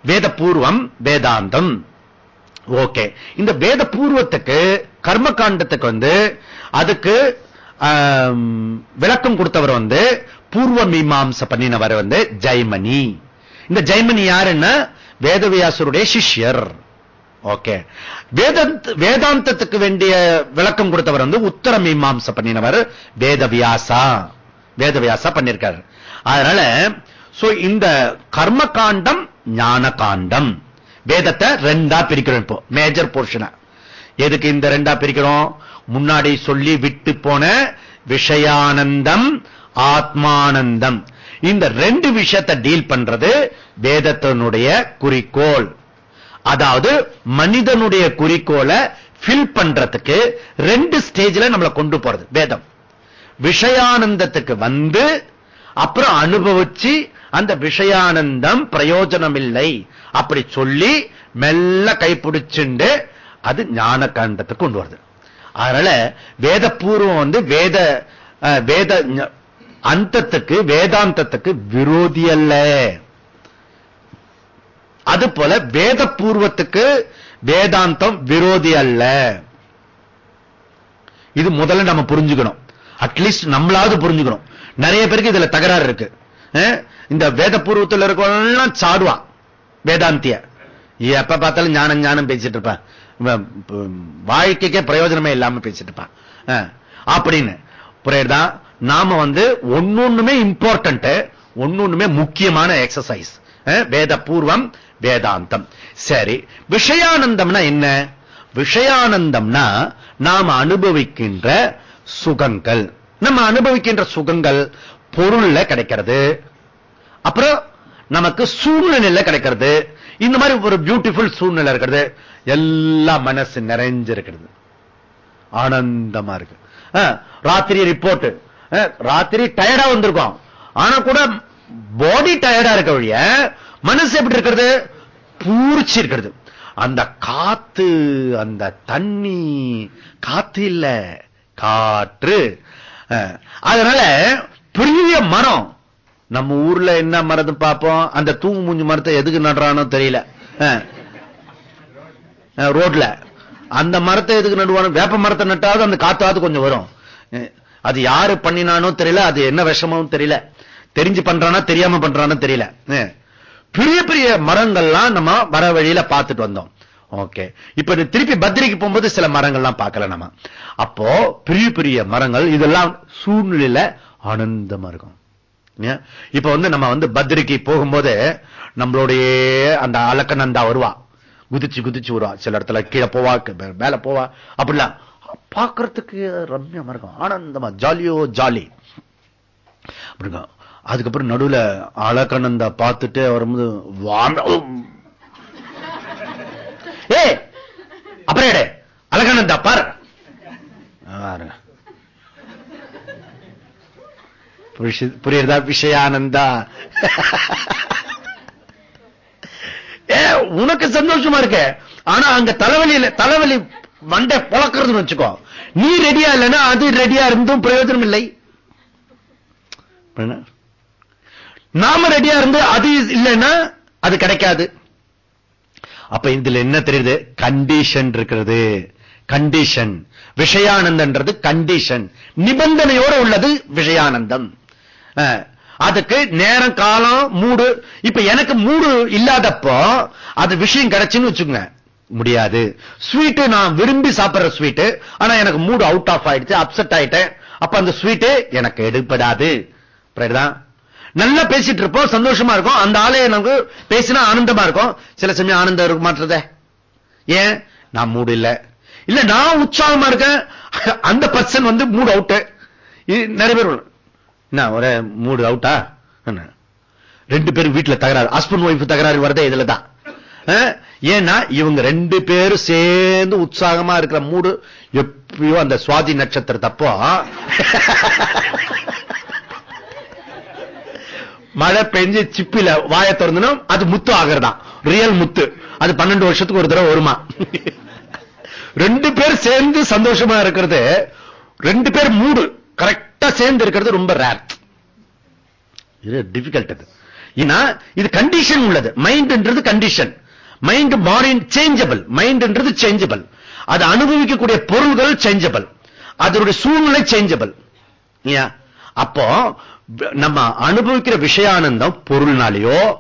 வேத பூர்வம் வேதாந்தம். ஓகே. இந்த வேத பூர்வத்துக்கு கர்ம காண்டத்துக்கு வந்து அதுக்கு விளக்கம் கொடுத்தவர் வந்து பூர்வ மீமாம்ச பண்ணினவர் வந்து ஜெய்மணி. இந்த ஜெய்மணி யாருன்னா வேதவியாசருடைய சிஷ்யர். ஓகே வேதாந்த வேதாந்தத்துக்கு வேண்டிய விளக்கம் கொடுத்தவர் வந்து உத்தர மீமாம்ச பண்ணினவர் வேதவியாசா. வேதவியாசா பண்ணிருக்காரு. அதனால சோ இந்த கர்ம காண்டம் ஞான காண்டம் வேதத்தை ரெண்டா பிரிக்கிறோம் இப்போ. மேஜர் போர்ஷனா எதுக்கு இந்த ரெண்டா பிரிக்கிறோம்? முன்னாடி சொல்லி விட்டு போன விஷயானந்தம் ஆத்மானந்தம். இந்த ரெண்டு விஷயத்தை டீல் பண்றது வேதத்தினுடைய குறிக்கோள். அதாவது மனிதனுடைய குறிக்கோளை ஃபில் பண்றதுக்கு ரெண்டு ஸ்டேஜ்ல நம்மளை கொண்டு போறது. வேதம். விஷயானந்தத்துக்கு வந்து அப்புறம் அனுபவிச்சு அந்த விஷயானந்தம் பிரயோஜனம் இல்லை அப்படி சொல்லி மெல்ல கைப்பிடிச்சுண்டு அது ஞான காண்டத்துக்கு கொண்டு வருது. அதனால வேதபூர்வம் வந்து வேத வேத அந்தத்துக்கு வேதாந்தத்துக்கு விரோதி அல்ல. அது போல வேத பூர்வத்துக்கு வேதாந்தம் விரோதி அல்ல. இது முதல்ல நம்ம புரிஞ்சுக்கணும். அட்லீஸ்ட் நம்மளாவது புரிஞ்சுக்கணும். நிறைய பேருக்கு இதுல தகராறு இருக்கு. இந்த வேத பூர்வத்தில் இருக்கவங்கலாம் சாடுவான் வேதாந்திய. எப்ப பார்த்தாலும் ஞானம் ஞானம் பேசிட்டு இருப்பான் வாழ்க்கைக்கே பிரயோஜனமே இல்லாம பேசிட்டு இருப்பான் அப்படின்னு. புரியுதா? நாம வந்து ஒன்னொண்ணுமே இம்பார்ட்டன்ட் ஒன்னொண்ணுமே முக்கியமான எக்ஸசைஸ் வேத பூர்வம் வேதாந்தம். சரி விஷயானந்தம்னா என்ன? விஷயானந்தம்னா நாம அனுபவிக்கின்ற சுகங்கள். நம்ம அனுபவிக்கின்ற சுகங்கள் பொருள்ல கிடைக்கிறது. அப்புறம் நமக்கு சூழ்நிலை கிடைக்கிறது. இந்த மாதிரி ஒரு பியூட்டிஃபுல் சூழ்நிலை இருக்கிறது. எல்லா மனசு நிறைஞ்சிருக்கிறது. ஆனந்தமா இருக்கு. ராத்திரி ரிப்போர்ட் ராத்திரி டயர்டா வந்திருக்கோம். ஆனா கூட பாடி டயர்டா இருக்க வழிய மனசு எப்படி இருக்கிறது? பூரிச்சு இருக்கிறது. அந்த காத்து அந்த தண்ணி காத்து இல்ல காற்று. அதனால பெரிய மரம். நம்ம ஊர்ல என்ன மரத்து பார்ப்போம்? அந்த தூங்கு மூஞ்சி மரத்தை எதுக்கு நடுறானோ தெரியல. ரோட்ல. அந்த மரத்தை எதுக்கு நடுவானோ? வேப்ப மரத்தை நட்டாவது அந்த காத்தாவது கொஞ்சம் வரும். அது யாரு பண்ணினானோ தெரியல. அது என்ன விஷமும் தெரியல. தெரிஞ்சு பண்றானா தெரியாம பண்றானோ தெரியல. அஹ். பெரிய பெரிய மரங்கள்லாம் நம்ம வர வழியில பார்த்துட்டு வந்தோம். ஓகே இப்ப திருப்பி பத்திரிக்கு போகும்போது சில மரங்கள்லாம் பார்க்கல நம்ம. அப்போ பெரிய பெரிய மரங்கள் இதெல்லாம் சூழ்நிலையில ஆனந்தமா இருக்கும் இப்ப வந்து நம்ம வந்து பத்ரிக்கு போகும்போது நம்மளுடைய அந்த அலக்கநந்தா வருவா. குதிச்சு குதிச்சு வருவா. சில இடத்துல கீழே போவா மேல போவா. அப்படிலாம். பார்க்கறதுக்கு ரம்யமா இருக்கும் ஆனந்தமா ஜாலியோ ஜாலி. அப்படிங்க. அதுக்கப்புறம் நடுவுல அலக்கநந்தா பார்த்துட்டு வரும்போது ஏ அப்புறம் எடு அலக்கநந்தா புரியுறதா விஷயானந்தா? ஏ உனக்கு சந்தோஷமா இருக்க? ஆனா அங்க தலைவலியில தலைவலி மண்டை புழக்கிறதுன்னு வச்சுக்கோ. நீ ரெடியா இல்லைன்னா அது ரெடியா இருந்தும் பிரயோஜனம் இல்லை என்ன? நாம ரெடியா இருந்து அது இல்லைன்னா அது கிடைக்காது. அப்ப இதுல என்ன தெரியுது? கண்டிஷன் இருக்கிறது. கண்டிஷன் விஷயானந்தன்றது கண்டிஷன் நிபந்தனையோட உள்ளது விஷயானந்தம். அதுக்கு நேரம் காலம் மூடு. இப்ப எனக்கு மூடு இல்லாதப்போ அது விஷயம் கிடைச்சுன்னு வச்சுங்க முடியாது. ஸ்வீட்டு நான் விரும்பி சாப்பிடுற ஸ்வீட் ஆனா எனக்கு மூடு அவுட் ஆஃப் ஆயிடுச்சு அப்செட் ஆயிட்டேன். அப்ப அந்த ஸ்வீட் எனக்கு எடுப்படாது நல்லா பேசிட்டு இருப்போம் சந்தோஷமா இருக்கும். அந்த ஆளே நமக்கு பேசினா ஆனந்தமா இருக்கும். சில சமயம் ஆனந்தம் இருக்க மாட்டுறதே. ஏன்? நான் மூடு இல்ல. இல்ல நான் உற்சாகமா இருக்கேன். அந்த பர்சன் வந்து மூடு அவுட்டு நிறைய பேர் உள்ள- என்ன ஒரே மூடு அவுட்டா என்ன? ரெண்டு பேரும் வீட்டுல தகராறு. ஹஸ்பண்ட் ஒய்ஃப் தகராறு வரதே இதுல தான். ஏன்னா இவங்க ரெண்டு பேரும் சேர்ந்து உற்சாகமா இருக்கிற மூடு எப்பயோ அந்த சுவாதி நட்சத்திரத்தப்போ மழை பெஞ்சு சிப்பில வாயை திறந்தனும் அது முத்து ஆகிறதா? ரியல் முத்து. அது பன்னெண்டு வருஷத்துக்கு ஒரு தடவை வருமா? ரெண்டு பேர் சேர்ந்து சந்தோஷமா இருக்கிறது. ரெண்டு பேர் மூடு. கரெக்டா சேர்ந்து இருக்கிறது ரொம்ப ரேர் இது டிஃபிகல்ட் அது. ஏன்னா இது கண்டிஷன் உள்ளது. மைண்ட்ன்றது கண்டிஷன் மைண்ட் பாடி சேஞ்சபிள் மைண்ட்ன்றது சேஞ்சபிள் அது அனுபவிக்கக்கூடிய பொருள்கள் சேஞ்சபிள் அதனுடைய சூழ்நிலை சேஞ்சபிள் அப்போ நம்ம அனுபவிக்கிற விஷயானந்தம் பொருள்னாலேயோ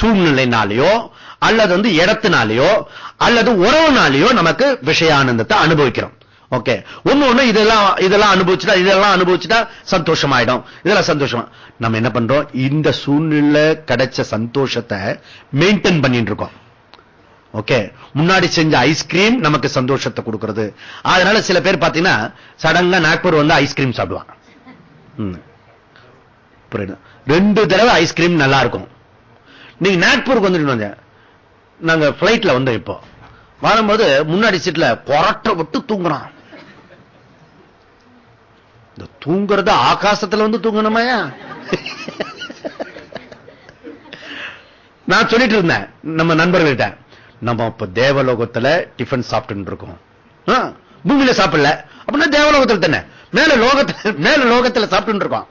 சூழ்நிலைனாலேயோ அல்லது வந்து இடத்தினாலேயோ அல்லது உறவுனாலேயோ நமக்கு விஷயானந்தத்தை அனுபவிக்கிறோம். ஓகே. ஒண்ணு ஒண்ணு இதெல்லாம் இதெல்லாம் அனுபவிச்சுட்டா இதெல்லாம் அனுபவிச்சுட்டா சந்தோஷமாயிடும். இதெல்லாம் சந்தோஷமா. நம்ம என்ன பண்றோம்? இந்த சூழ்நிலை கிடைச்ச சந்தோஷத்தை மெயின்டைன் பண்ணிட்டு இருக்கோம். ஓகே. முன்னாடி செஞ்ச ஐஸ்கிரீம் நமக்கு சந்தோஷத்தை கொடுக்கிறது. அதனால சில பேர் பாத்தீங்கன்னா சடங்கா நாக்பூர் வந்து ஐஸ்கிரீம் சாப்பிடுவாங்க. புரியுது. ரெண்டு தடவை ஐஸ்கிரீம் நல்லா இருக்கும் நீங்க நாக்பூருக்கு வந்துட்டு நாங்க பிளைட்ல வந்தோம் இப்போ. வரும்போது முன்னாடி சீட்ல கொரட்டை விட்டு தூங்குறான் இந்த தூங்குறது ஆகாசத்துல வந்து தூங்கணுமாயா நான் சொல்லிட்டு இருந்தேன் நம்ம நண்பர்கள்ட்ட. நம்ம இப்ப தேவலோகத்துல டிஃபன் சாப்பிட்டு இருக்கோம். பூமியில சாப்பிடல. அப்படின்னா தேவலோகத்தில் தானே? மேல லோகத்துல மேல லோகத்துல சாப்பிட்டு இருக்கான்.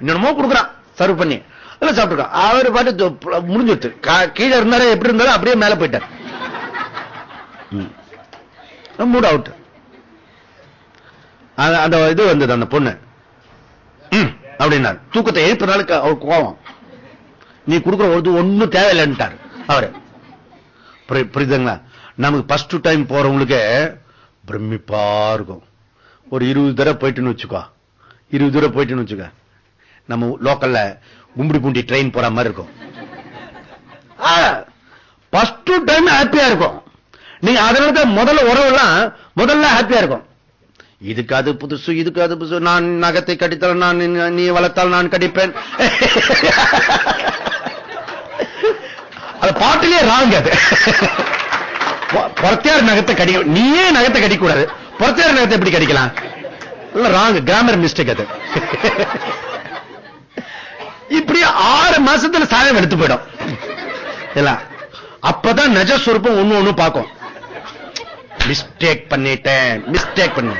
என்னமோ கொடுக்குறான். சர்வ் பண்ணி. அதெல்லாம் சாப்பிட்டுருக்கான். அவர் பாட்டு முடிஞ்சுட்டு கீழே இருந்தாலும் எப்படி இருந்தாலும் அப்படியே மேல போயிட்டார். மூட் அவுட் அந்த இது வந்தது அந்த பொண்ணு. அப்படின்னா தூக்கத்தை எழுப்பினாலும் அவர் கோவம். நீ கொடுக்குற ஒரு ஒண்ணும் தேவையில்லைன்ட்டார் அவரு. புரியுதுங்களா? நமக்கு ஃபர்ஸ்ட் டைம் போறவங்களுக்கு பிரமிப்பா இருக்கும். ஒரு இருபது தடவை போயிட்டுன்னு வச்சுக்கோ. இருபது தூரம் போயிட்டுன்னு வச்சுக்க. நம்ம லோக்கல்ல கும்படி பூண்டி ட்ரெயின் போற மாதிரி இருக்கும். ஃபர்ஸ்ட் டைம் ஹாப்பியா இருக்கும். நீங்க அதனால முதல்ல உறவுலாம் முதல்ல ஹாப்பியா இருக்கும். இதுக்கு அது புதுசு இதுக்கு அது புதுசு. நான் நகத்தை கடித்தால் நான் நீ வளர்த்தால் நான் கடிப்பேன். அது பாட்டிலே ராங்க அது. புறத்தையார் நகத்தை கடிக்க நீயே நகத்தை கடிக்கூடாது புறத்தையார் நேரத்தை எப்படி கிடைக்கலாம்? ராங் கிராமர் மிஸ்டேக் அது. இப்படி ஆறு மாசத்துல சாயம் எடுத்து போயிடும். அப்பதான் நஜ சுரூபம் ஒண்ணு ஒண்ணு பார்க்கும். மிஸ்டேக் பண்ணிட்டேன் மிஸ்டேக் பண்ண.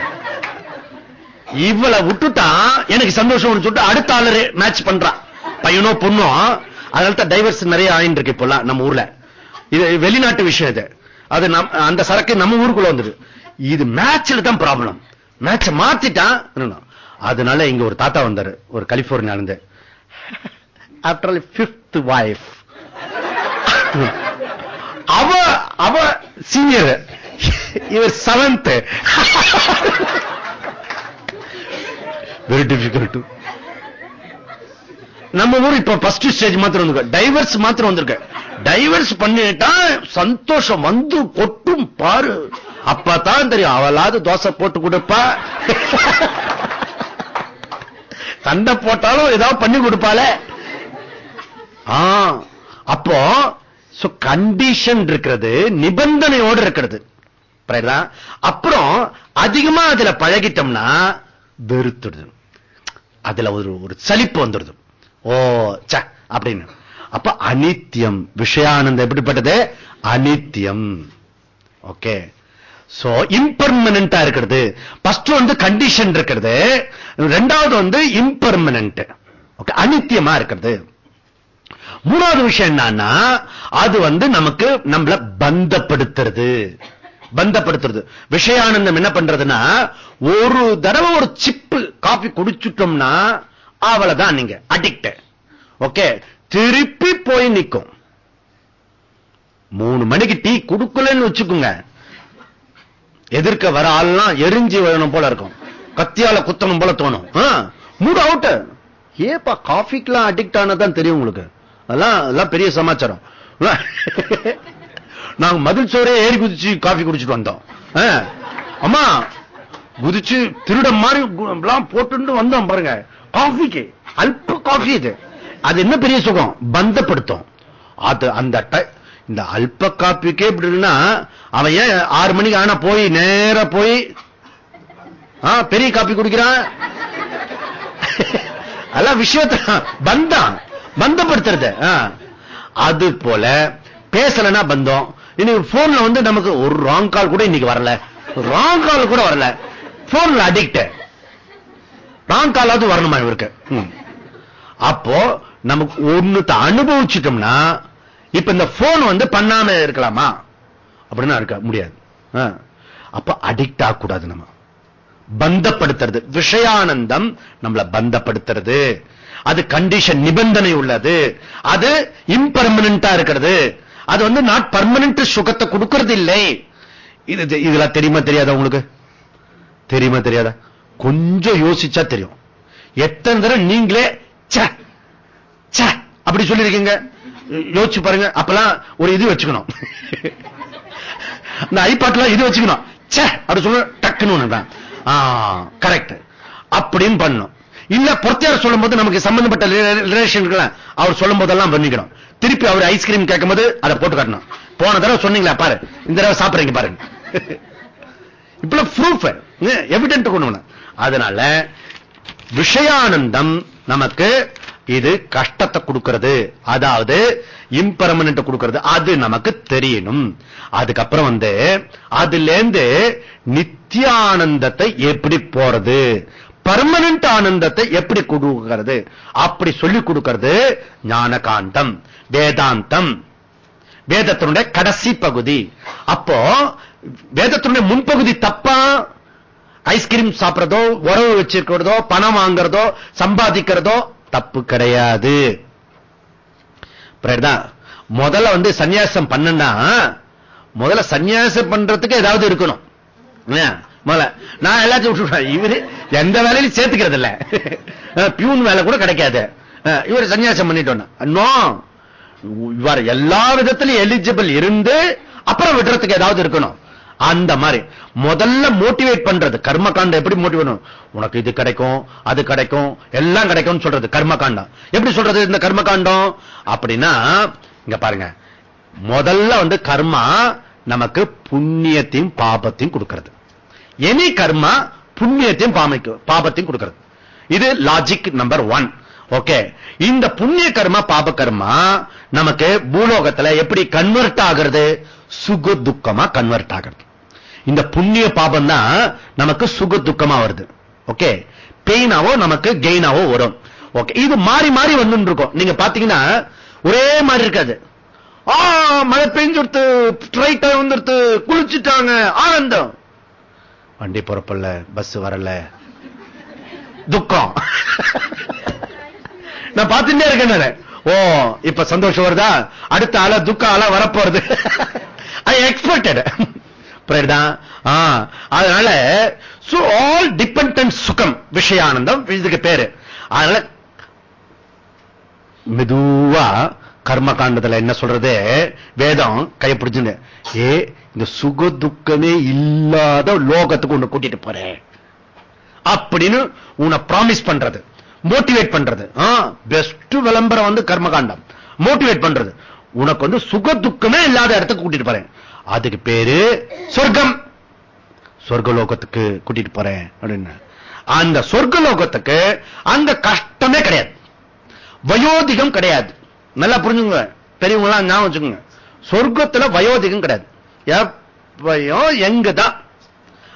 இவ்வளவு விட்டுட்டான் எனக்கு சந்தோஷம் சொல்லிட்டு அடுத்த ஆளு மேட்ச் பண்றான் பையனோ பொண்ணோ அதனால தான் டைவர்ஸ் நிறைய ஆயின்னு இருக்கு இப்பெல்லாம் நம்ம ஊர்ல. இது வெளிநாட்டு விஷயம் இது. அது அந்த சரக்கு நம்ம ஊருக்குள்ள வந்துடு இது மேட்ச்ல தான் ப்ராப்ளம் மேட்ச மாத்திட்டான் அதனால இங்க ஒரு தாத்தா வந்தாரு ஒரு கலிபோர்னியா இருந்து ஆஃப்டர் பிப்த் வைஃப் அவ அவ சீனியர் இவர் செவன்த் வெரி டிஃபிகல்ட் நம்ம ஊர் இப்ப ஃபர்ஸ்ட் ஸ்டேஜ் மாத்திரம் வந்திருக்க. டைவர்ஸ் மாத்திரம் வந்திருக்க. டைவர்ஸ் பண்ணிட்டா சந்தோஷம் வந்து கொட்டும் பாரு. அப்பதான் தெரியும் அவளாவது தோசை போட்டு கொடுப்பா. சண்டை போட்டாலும் ஏதாவது பண்ணி கொடுப்பால அப்போ கண்டிஷன் இருக்கிறது நிபந்தனையோடு இருக்கிறது. அப்புறம் அதிகமா அதுல பழகிட்டோம்னா வெறுத்துடுது. அதுல ஒரு ஒரு சலிப்பு வந்துடுது. ஓ ச அப்படின்னு. அப்ப அனித்தியம் விஷயானந்தம் எப்படிப்பட்டது? அனித்தியம். ஓகே. சோ இம்பர்மனண்டா இருக்கிறது. ஃபர்ஸ்ட் வந்து கண்டிஷன் இருக்கிறது. ரெண்டாவது வந்து இம்பர்மனன்ட் ஓகே அனித்தியமா இருக்கிறது. மூணாவது விஷயம் என்னன்னா அது வந்து நமக்கு நம்மள பந்தப்படுத்துறது. பந்தப்படுத்துறது. விஷயானந்தம் என்ன பண்றதுன்னா ஒரு தடவை ஒரு சிப்பு காபி குடிச்சுட்டோம்னா அவ்வளவுதான் நீங்க அடிக்ட் ஓகே திருப்பி போய் நிக்கும். மூணு மணிக்கு டீ கொடுக்கலன்னு வச்சுக்கோங்க. எதிர்க்க வர ஆள்லாம் எரிஞ்சு வரணும் போல இருக்கும். கத்தியால குத்தணும் போல தோணும். மூட் அவுட் ஏப்பா காஃபிக்கெல்லாம் அடிக்ட் ஆனதான் தெரியும் உங்களுக்கு. அதெல்லாம் அதெல்லாம் பெரிய சமாச்சாரம். நாங்க மதில் சோரே ஏறி குதிச்சு காஃபி குடிச்சிட்டு வந்தோம். அம்மா குதிச்சு திருட மாதிரி போட்டு வந்தோம் பாருங்க. காஃபிக்கு அல்ப காஃபி இது. அது என்ன பெரிய சுகம்? பந்தப்படுத்தும். அது அந்த இந்த அல்ப காப்பிக்கே இப்படி இல்லைன்னா அவன் ஏன் ஆறு மணிக்கு ஆனா போய் நேர போய் பெரிய காப்பி குடிக்கிறான்? அதெல்லாம் விஷயத்த பந்தம் பந்தப்படுத்துறது அது போல பேசலன்னா பந்தம். இன்னைக்கு போன்ல வந்து நமக்கு ஒரு ராங் கால் கூட இன்னைக்கு வரல. ராங் கால் கூட வரல. போன்ல அடிக்ட் ராங் காலாவது வரணுமா இவருக்கு? அப்போ நமக்கு ஒண்ணுத்த அனுபவிச்சுட்டோம்னா இப்ப இந்த போன் வந்து பண்ணாம இருக்கலாமா? அப்படின்னா இருக்க? முடியாது. அப்ப அடிக்ட் ஆகக்கூடாது நம்ம. பந்தப்படுத்துறது. விஷயானந்தம் நம்மளை பந்தப்படுத்துறது. அது கண்டிஷன் நிபந்தனை உள்ளது. அது இம்பர்மனண்டா இருக்கிறது. அது வந்து நாட் பர்மனன்ட் சுகத்தை கொடுக்கறது இல்லை. இது இதெல்லாம் தெரியுமா தெரியாதா உங்களுக்கு? தெரியுமா தெரியாதா? கொஞ்சம் யோசிச்சா தெரியும். எத்தனை தடவை நீங்களே அப்படி சொல்லிருக்கீங்க யோசிச்சு பாருங்க. அப்பெல்லாம் ஒரு இது வச்சுக்கணும். இந்த ஐபாட்ல இது வச்சுக்கணும். சே அப்படி சொல்ல டக்குன்னு கரெக்ட் அப்படின்னு பண்ணும். இல்ல பொறுத்தையார் சொல்லும் போது நமக்கு சம்பந்தப்பட்ட ரிலேஷன்களை அவர் சொல்லும் போதெல்லாம் பண்ணிக்கணும். திருப்பி அவர் ஐஸ்கிரீம் கேட்கும் போது அதை போட்டு காட்டணும். போன தடவை சொன்னீங்களா பாரு. இந்த தடவை சாப்பிடுறீங்க பாருங்க. இப்ப ப்ரூஃப் எவிடென்ட் கொண்டு அதனால விஷயானந்தம் நமக்கு இது கஷ்டத்தை கொடுக்கிறது. அதாவது இம்பர்மனன்ட் கொடுக்கிறது. அது நமக்கு தெரியணும். அதுக்கப்புறம் வந்து அதுல இருந்து நித்தியானந்தத்தை எப்படி போறது? பர்மனன்ட் ஆனந்தத்தை எப்படி கொடுக்கிறது? அப்படி சொல்லி கொடுக்கிறது ஞானகாந்தம் வேதாந்தம் வேதத்தினுடைய கடைசி பகுதி. அப்போ வேதத்தினுடைய முன்பகுதி தப்பா? ஐஸ்கிரீம் சாப்பிடுறதோ உறவு வச்சிருக்கிறதோ பணம் வாங்குறதோ சம்பாதிக்கிறதோ தப்பு கிடையாது. முதல்ல வந்து சன்னியாசம் பண்ணா முதல்ல சன்னியாசம் பண்றதுக்கு ஏதாவது இருக்கணும். முதல்ல நான் எல்லாத்தையும் விட்டுவிட்டேன் இவரு எந்த வேலையிலும் சேர்த்துக்கிறது இல்ல. பியூன் வேலை கூட கிடைக்காது. இவர் சன்னியாசம் பண்ணிட்டோம் இவர் எல்லா விதத்திலும் எலிஜிபிள் இருந்து அப்புறம் விடுறதுக்கு ஏதாவது இருக்கணும். அந்த மாதிரி. முதல்ல மோட்டிவேட் பண்றது கர்ம காண்டம் எப்படி மோட்டிவேட் உனக்கு இது கிடைக்கும் அது கிடைக்கும் எல்லாம் கிடைக்கும் சொல்றது கர்ம காண்டம் எப்படி சொல்றது இந்த கர்ம காண்டம் அப்படின்னா இங்க பாருங்க. முதல்ல வந்து கர்மா நமக்கு புண்ணியத்தையும் பாபத்தையும் கொடுக்கிறது. எனி கர்மா புண்ணியத்தையும் பாபத்தையும் கொடுக்கிறது. இது லாஜிக் நம்பர் ஒன் ஓகே இந்த புண்ணிய கர்மா பாப கர்மா நமக்கு பூலோகத்துல எப்படி கன்வெர்ட் ஆகிறது? சுக துக்கமா கன்வெர்ட் ஆகிறது. இந்த புண்ணிய பாபம் தான் நமக்கு சுக துக்கமா வருது. ஓகே பெயினாவோ நமக்கு கெயினாவோ வரும். ஓகே இது மாறி மாறி வந்து இருக்கும் நீங்க பாத்தீங்கன்னா ஒரே மாதிரி இருக்காது. ஆ மழை பெஞ்சுடுத்து ட்ரைட்டா வந்துடுத்து குளிச்சுட்டாங்க ஆனந்தம். வண்டி பொறப்பல்ல பஸ் வரல. துக்கம். நான் பார்த்துட்டே இருக்கேன் ஓ இப்ப சந்தோஷம் வருதா? அடுத்த ஆள துக்க ஆள வரப்போறது. ஐ எக்ஸ்பெக்டட் அதனால ஆல் டிபெண்டன்ட் சுகம் விஷயானந்தம் இதுக்கு பேரு. அதனால மெதுவா கர்ம காண்டத்துல என்ன சொல்றது? வேதம் கைப்பிடிச்சு ஏ இந்த சுக துக்கமே இல்லாத லோகத்துக்கு உன்னை கூட்டிட்டு போறேன் அப்படின்னு உன்னை ப்ராமிஸ் பண்றது. மோட்டிவேட் பண்றது. பெஸ்ட் விளம்பரம் வந்து கர்மகாண்டம். மோட்டிவேட் பண்றது. உனக்கு வந்து சுக துக்கமே இல்லாத இடத்துக்கு கூட்டிட்டு போறேன். அதுக்கு பேரு சொர்க்கம். சொர்க்கலோகத்துக்கு கூட்டிட்டு போறேன் அப்படின்னு. அந்த சொர்க்கலோகத்துக்கு அங்க கஷ்டமே கிடையாது. வயோதிகம் கிடையாது. நல்லா புரிஞ்சுங்க. பெரியவங்க எல்லாம் ஞாபகம் வச்சுக்கோங்க. சொர்க்கத்துல வயோதிகம் கிடையாது. எப்பயும் எங்கதான்.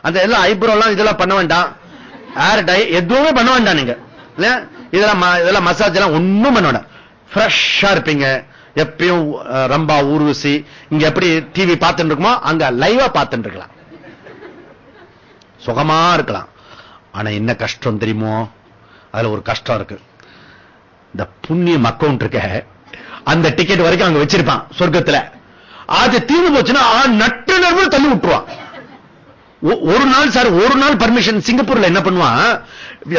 அந்த எல்லாம் ஐப்ரோ எல்லாம் இதெல்லாம் பண்ண வேண்டாம். ஏர் டை எதுவுமே பண்ண வேண்டாம் நீங்க. இதெல்லாம் இதெல்லாம் மசாஜ் எல்லாம் ஒண்ணும் பண்ண வேண்டாம். ஃப்ரெஷ்ஷா இருப்பீங்க. எப்பயும் ரம்பா ஊர்வசி இங்க எப்படி டிவி பார்த்துட்டு இருக்குமோ அங்க லைவா பார்த்துட்டு இருக்கலாம். சுகமா இருக்கலாம். ஆனா என்ன கஷ்டம் தெரியுமோ? அதுல ஒரு கஷ்டம் இருக்கு. இந்த புண்ணியம் அக்கௌண்ட் இருக்க அந்த டிக்கெட் வரைக்கும் அங்க வச்சிருப்பான் சொர்க்கத்துல. அது தீர்ந்து போச்சுன்னா நட்டு நர்வு தள்ளி விட்டுருவான். ஒரு நாள் சார் ஒரு நாள் பர்மிஷன் சிங்கப்பூர்ல என்ன பண்ணுவான்?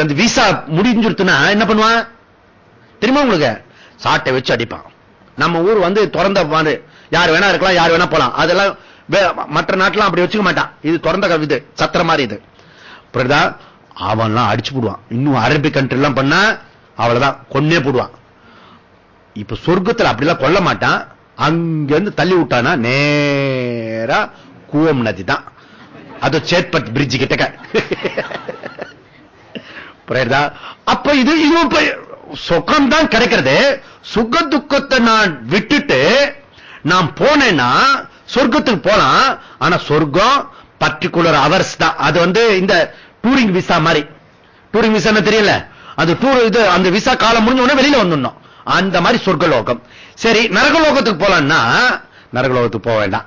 அந்த விசா முடிஞ்சிருத்துனா என்ன பண்ணுவான்? தெரியுமா உங்களுக்கு? சாட்டை வச்சு அடிப்பான். நம்ம ஊர் வந்து திறந்த யார் வேணா இருக்கலாம் யார் வேணா போலாம். அதெல்லாம் மற்ற நாட்டுல அப்படி வச்சுக்க மாட்டான். இது திறந்த இது சத்திர மாதிரி இது. அவன்லாம் அடிச்சு போடுவான். இன்னும் அரபிக் கண்ட்ரி எல்லாம் பண்ண அவ்வளவுதான் கொன்னே போடுவான். இப்ப சொர்க்கத்தில் அப்படிலாம் கொல்ல மாட்டான். அங்கிருந்து தள்ளி விட்டானா நேரா கூவம் நதி தான். அது சேட்பட் பிரிட்ஜ் கிட்டக்க. அப்ப இது இதுவும் சுகம் தான் கிடைக்கிறது. சுக துக்கத்தை நான் விட்டுட்டு நான் போனேன்னா சொர்க்கத்துக்கு போலாம். ஆனா சொர்க்கம் பர்டிகுலர் அவர்ஸ் தான். அது வந்து இந்த டூரிங் விசா மாதிரி. டூரிங் விசா தெரியல? அது டூர் இது அந்த விசா காலம் முடிஞ்ச உடனே வெளியில வந்துடணும். அந்த மாதிரி சொர்க்கலோகம். சரி நரகலோகத்துக்கு போலான்னா நரகலோகத்துக்கு போக வேண்டாம்.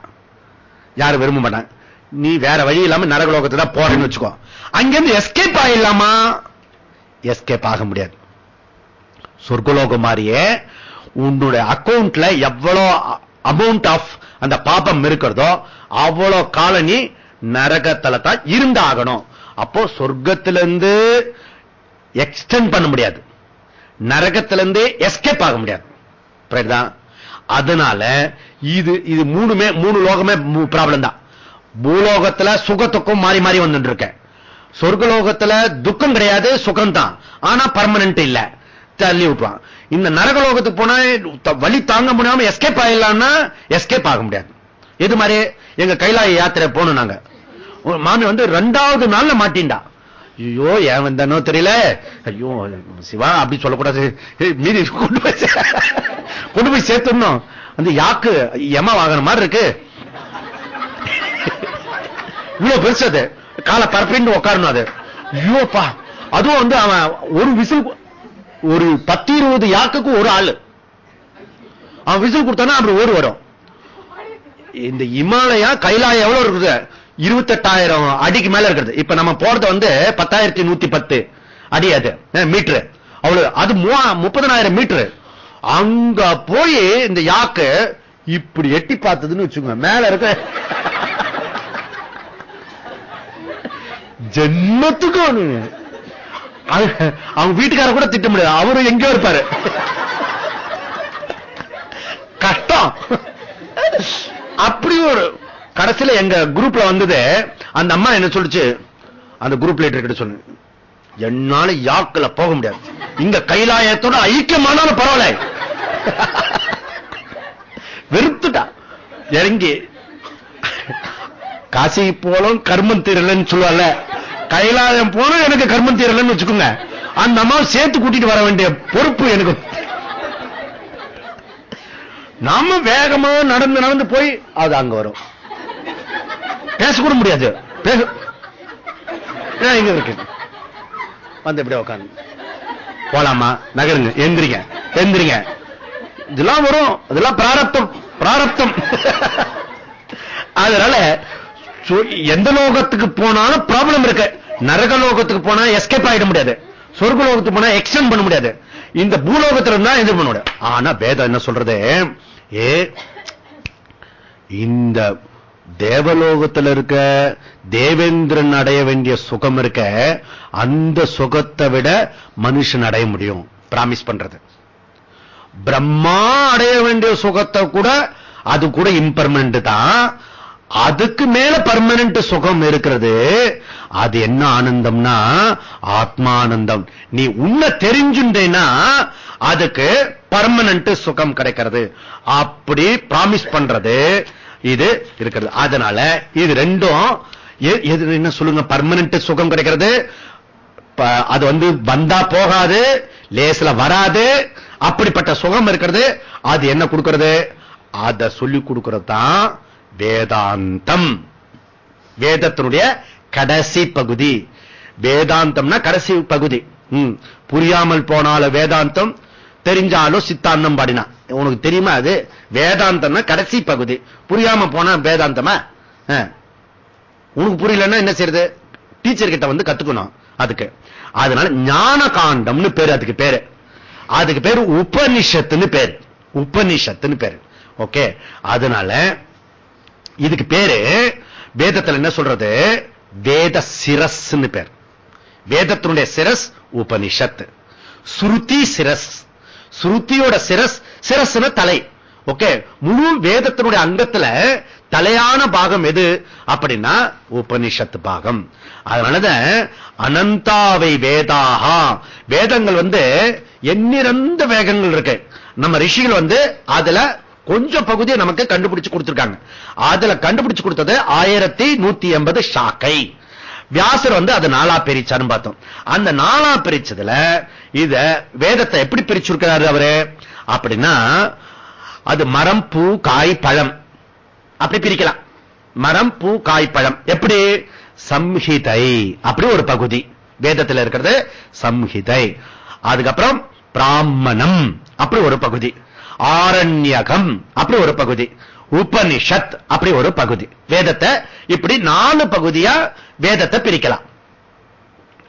யாரும் விரும்ப மாட்டாங்க. நீ வேற வழி இல்லாம நரகலோகத்துக்கு தான் போறேன்னு வச்சுக்கோ. அங்கிருந்து எஸ்கேப் ஆயிடலாமா? எஸ்கேப் ஆக முடியாது. சொர்க்கலோகம் மாதிரியே உன்னுடைய அக்கௌண்ட்ல எவ்வளவு அமௌண்ட் ஆஃப் அந்த பாப்பம் இருக்கிறதோ அவ்வளவு காலனி நரகத்துல தான் இருந்தாகணும். அப்போ சொர்க்கத்திலிருந்து எக்ஸ்டென்ட் பண்ண முடியாது. நரகத்திலிருந்து எஸ்கேப் ஆக முடியாது. அதனால இது இது மூணுமே மூணு லோகமே ப்ராப்ளம் தான். பூலோகத்துல சுகத்துக்கும் மாறி மாறி வந்துட்டு இருக்க சொர்க்கலோகத்துல துக்கம் கிடையாது சுகம் தான் ஆனா பர்மனன்ட் இல்லை. தள்ளி விட்டுவான் இந்த நரகலோகத்துக்கு போனா வழி தாங்க முடியாம எஸ்கேப் ஆயிடலாம்னா எஸ்கேப் ஆக முடியாது. எது மாதிரி? எங்க கைலாய யாத்திரை போனோம் நாங்க. மாமி வந்து ரெண்டாவது நாள்ல மாட்டின்டா ஐயோ ஏன் வந்தானோ தெரியல. ஐயோ சிவா அப்படி சொல்லக்கூடாது. மீதி கொண்டு போய் கொண்டு போய் சேர்த்துடணும். அந்த யாக்கு எம வாங்கின மாதிரி இருக்கு. இவ்வளவு பெருசு அது. காலை பரப்பின்னு உட்காரணும் அது. ஐயோப்பா. அதுவும் வந்து அவன் ஒரு விசில் ஒரு பத்து இருபது யாக்குக்கு ஒரு ஆளு. அவன் விசில் கொடுத்தானா அப்படி ஓடி வரும். இந்த இமாலயா கைலாயம் எவ்வளவு இருக்குது? இருபத்தெட்டாயிரம் அடிக்கு மேல இருக்கிறது இப்ப நம்ம போறது வந்து பத்தாயிரத்தி நூத்தி பத்து அடி அது மீட்டர் அவ்வளவு அது முப்பதனாயிரம் மீட்டர் அங்க போய் இந்த யாக்கு இப்படி எட்டி பார்த்ததுன்னு வச்சுக்கோங்க. மேல இருக்க ஜென்மத்துக்கு ஒண்ணு. அவங்க வீட்டுக்கார கூட திட்ட முடியாது. அவரும் எங்கேயோ இருப்பாரு. கஷ்டம். அப்படி ஒரு கடைசியில எங்க குரூப்ல வந்தது அந்த அம்மா என்ன சொல்லுச்சு? அந்த குரூப் லீடர் கிட்ட சொன்ன என்னால யாக்குல போக முடியாது. இங்க கைலாயத்தோட ஐக்கியமானாலும் பரவாயில்ல. வெறுத்துட்டா. இறங்கி. காசி போலும் கர்மம் தீரலன்னு சொல்லுவாங்க கைலாயம் போன எனக்கு கர்மம் தீரலன்னு வச்சுக்கோங்க. அந்த அம்மாவை சேர்த்து கூட்டிட்டு வர வேண்டிய பொறுப்பு எனக்கு. நாம வேகமா நடந்து நடந்து போய் அது அங்க வரும். பேசக்கூட முடியாது. பேச. இங்க இருக்கு. வந்து இப்படியே உட்காந்து போலாமா? நகருங்க. எந்திரிங்க. எந்திரிங்க. இதெல்லாம் வரும். இதெல்லாம் பிராரப்தம். பிராரப்தம். அதனால எந்த லோகத்துக்கு போனாலும் ப்ராப்ளம் இருக்கு. நரக லோகத்துக்கு போனா எஸ்கேப் ஆயிட முடியாது. சொர்க்க லோகத்துக்கு போனா எக்ஸ்டெண்ட் பண்ண முடியாது. இந்த பூலோகத்தில் இருந்தா இது பண்ண முடியாது. ஆனா வேதம் என்ன சொல்றது? ஏ இந்த தேவலோகத்துல இருக்க தேவேந்திரன் அடைய வேண்டிய சுகம் இருக்க அந்த சுகத்தை விட மனுஷன் அடைய முடியும். பிராமிஸ் பண்றது. பிரம்மா அடைய வேண்டிய சுகத்தை கூட அது கூட இம்பர்மெண்ட் தான். அதுக்கு மேல பர்மனன்ட் சுகம் இருக்கிறது. அது என்ன ஆனந்தம்னா ஆத்மானந்தம். நீ உன்னை தெரிஞ்சுட்டேன்னா அதுக்கு பர்மனன்ட் சுகம் கிடைக்கிறது. அப்படி பிராமிஸ் பண்றது இது இருக்கிறது. அதனால இது ரெண்டும் எ- எது என்ன சொல்லுங்க? பர்மனன்ட் சுகம் கிடைக்கிறது. அது வந்து வந்தா போகாது லேஸ்ல வராது. அப்படிப்பட்ட சுகம் இருக்கிறது. அது என்ன கொடுக்கிறது? அதை சொல்லி கொடுக்கிறது தான் வேதாந்தம். வேதத்தினுடைய கடைசி பகுதி. வேதாந்தம்னா கடைசி பகுதி. ம். புரியாமல் போனால வேதாந்தம் தெரிஞ்சாலும் சித்தாந்தம் பாடினா. உனக்கு தெரியுமா அது? வேதாந்தம்னா கடைசி பகுதி. புரியாம போனா வேதாந்தமா? ஆ. உனக்கு புரியலன்னா என்ன செய்யறது டீச்சர் கிட்ட வந்து கத்துக்கணும் அதுக்கு. அதனால ஞான காண்டம்னு பேரு அதுக்கு பேரு. அதுக்கு பேரு உபனிஷத்துன்னு பேரு. உபனிஷத்துன்னு பேரு. ஓகே? அதனால இதுக்கு பேரு வேதத்துல என்ன சொல்றது? வேத சிரஸ்ன்னு பேர். வேதத்தினுடைய சிரஸ் உபனிஷத் ஸ்ருதி சிரஸ். ஸ்ருதியோட சிரஸ் சிரஸ்ன தலை. ஓகே? முழு வேதத்தினுடைய அங்கத்துல தலையான பாகம் எது? அப்படின்னா உபனிஷத் பாகம். அதனாலதான் அனந்தாவை வேதாகா. வேதங்கள் வந்து எண்ணிறந்த வேகங்கள் இருக்கு. நம்ம ரிஷிகள் வந்து அதுல கொஞ்சம் பகுதியை நமக்கு கண்டுபிடிச்சு கொடுத்திருக்காங்க. அதுல கண்டுபிடிச்சு கொடுத்தது ஆயிரத்தி நூத்தி எண்பது ஷாக்கை. வியாசர் வந்து அது நாலா பிரிச்சான்னு பார்த்தோம். அந்த நாலா பிரிச்சதுல இத வேதத்தை எப்படி பிரிச்சிருக்கிறாரு அவரு? அப்படின்னா அது மரம் பூ காய் பழம். அப்படி பிரிக்கலாம். மரம் பூ காய் பழம். எப்படி? சம்ஹிதை. அப்படி ஒரு பகுதி. வேதத்தில் இருக்கிறது சம்ஹிதை. அதுக்கப்புறம் பிராமணம். அப்படி ஒரு பகுதி. ஆரண்யகம். அப்படி ஒரு பகுதி. உபனிஷத் அப்படி ஒரு பகுதி. வேதத்தை இப்படி நாலு பகுதியா வேதத்தை பிரிக்கலாம்.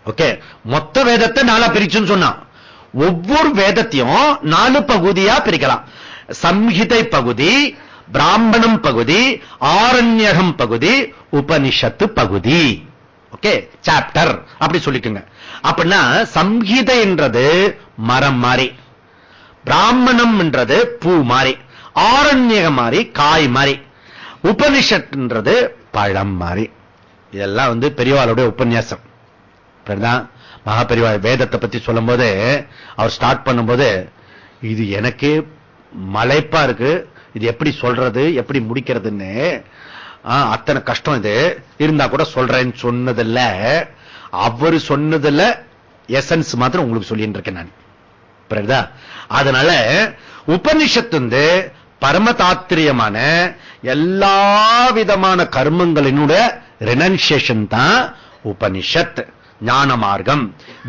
ஓகே. மொத்த வேதத்தை நாலா பிரிச்சுன்னு சொன்னான் ஒவ்வொரு வேதத்தையும் நாலு பகுதியா பிரிக்கலாம். சம்ஹிதை பகுதி பிராமணம் பகுதி ஆரண்யகம் பகுதி உபனிஷத்து பகுதி. ஓகே. சாப்டர் அப்படி சொல்லிக்கோங்க. அப்படின்னா சம்ஹிதைன்றது மரம் பிராமணம் என்றது பூ மாதிரி ஆரண்யகம் மாதிரி காய் மாதிரி உபனிஷத்ன்றது பழம் மாதிரி இதெல்லாம் வந்து பெரியவாளுடைய உபன்யாசம். மகாபெரிவா வேதத்தை பத்தி சொல்லும்போது அவர் ஸ்டார்ட் பண்ணும்போது இது எனக்கு மலைப்பா இருக்கு. இது எப்படி சொல்றது எப்படி முடிக்கிறதுன்னு அத்தனை கஷ்டம் இது. இருந்தா கூட சொல்றேன்னு சொன்னதில்ல. அவர் சொன்னதுல எசன்ஸ் மாத்திரம் உங்களுக்கு சொல்லிட்டு இருக்கேன் நான். புரியுதா அதனால உபனிஷத்து வந்து பரமதாத்திரியமான எல்லா விதமான கர்மங்களினுட ரெனன்சியேஷன் தான் உபனிஷத். ஞான மார்க்கம்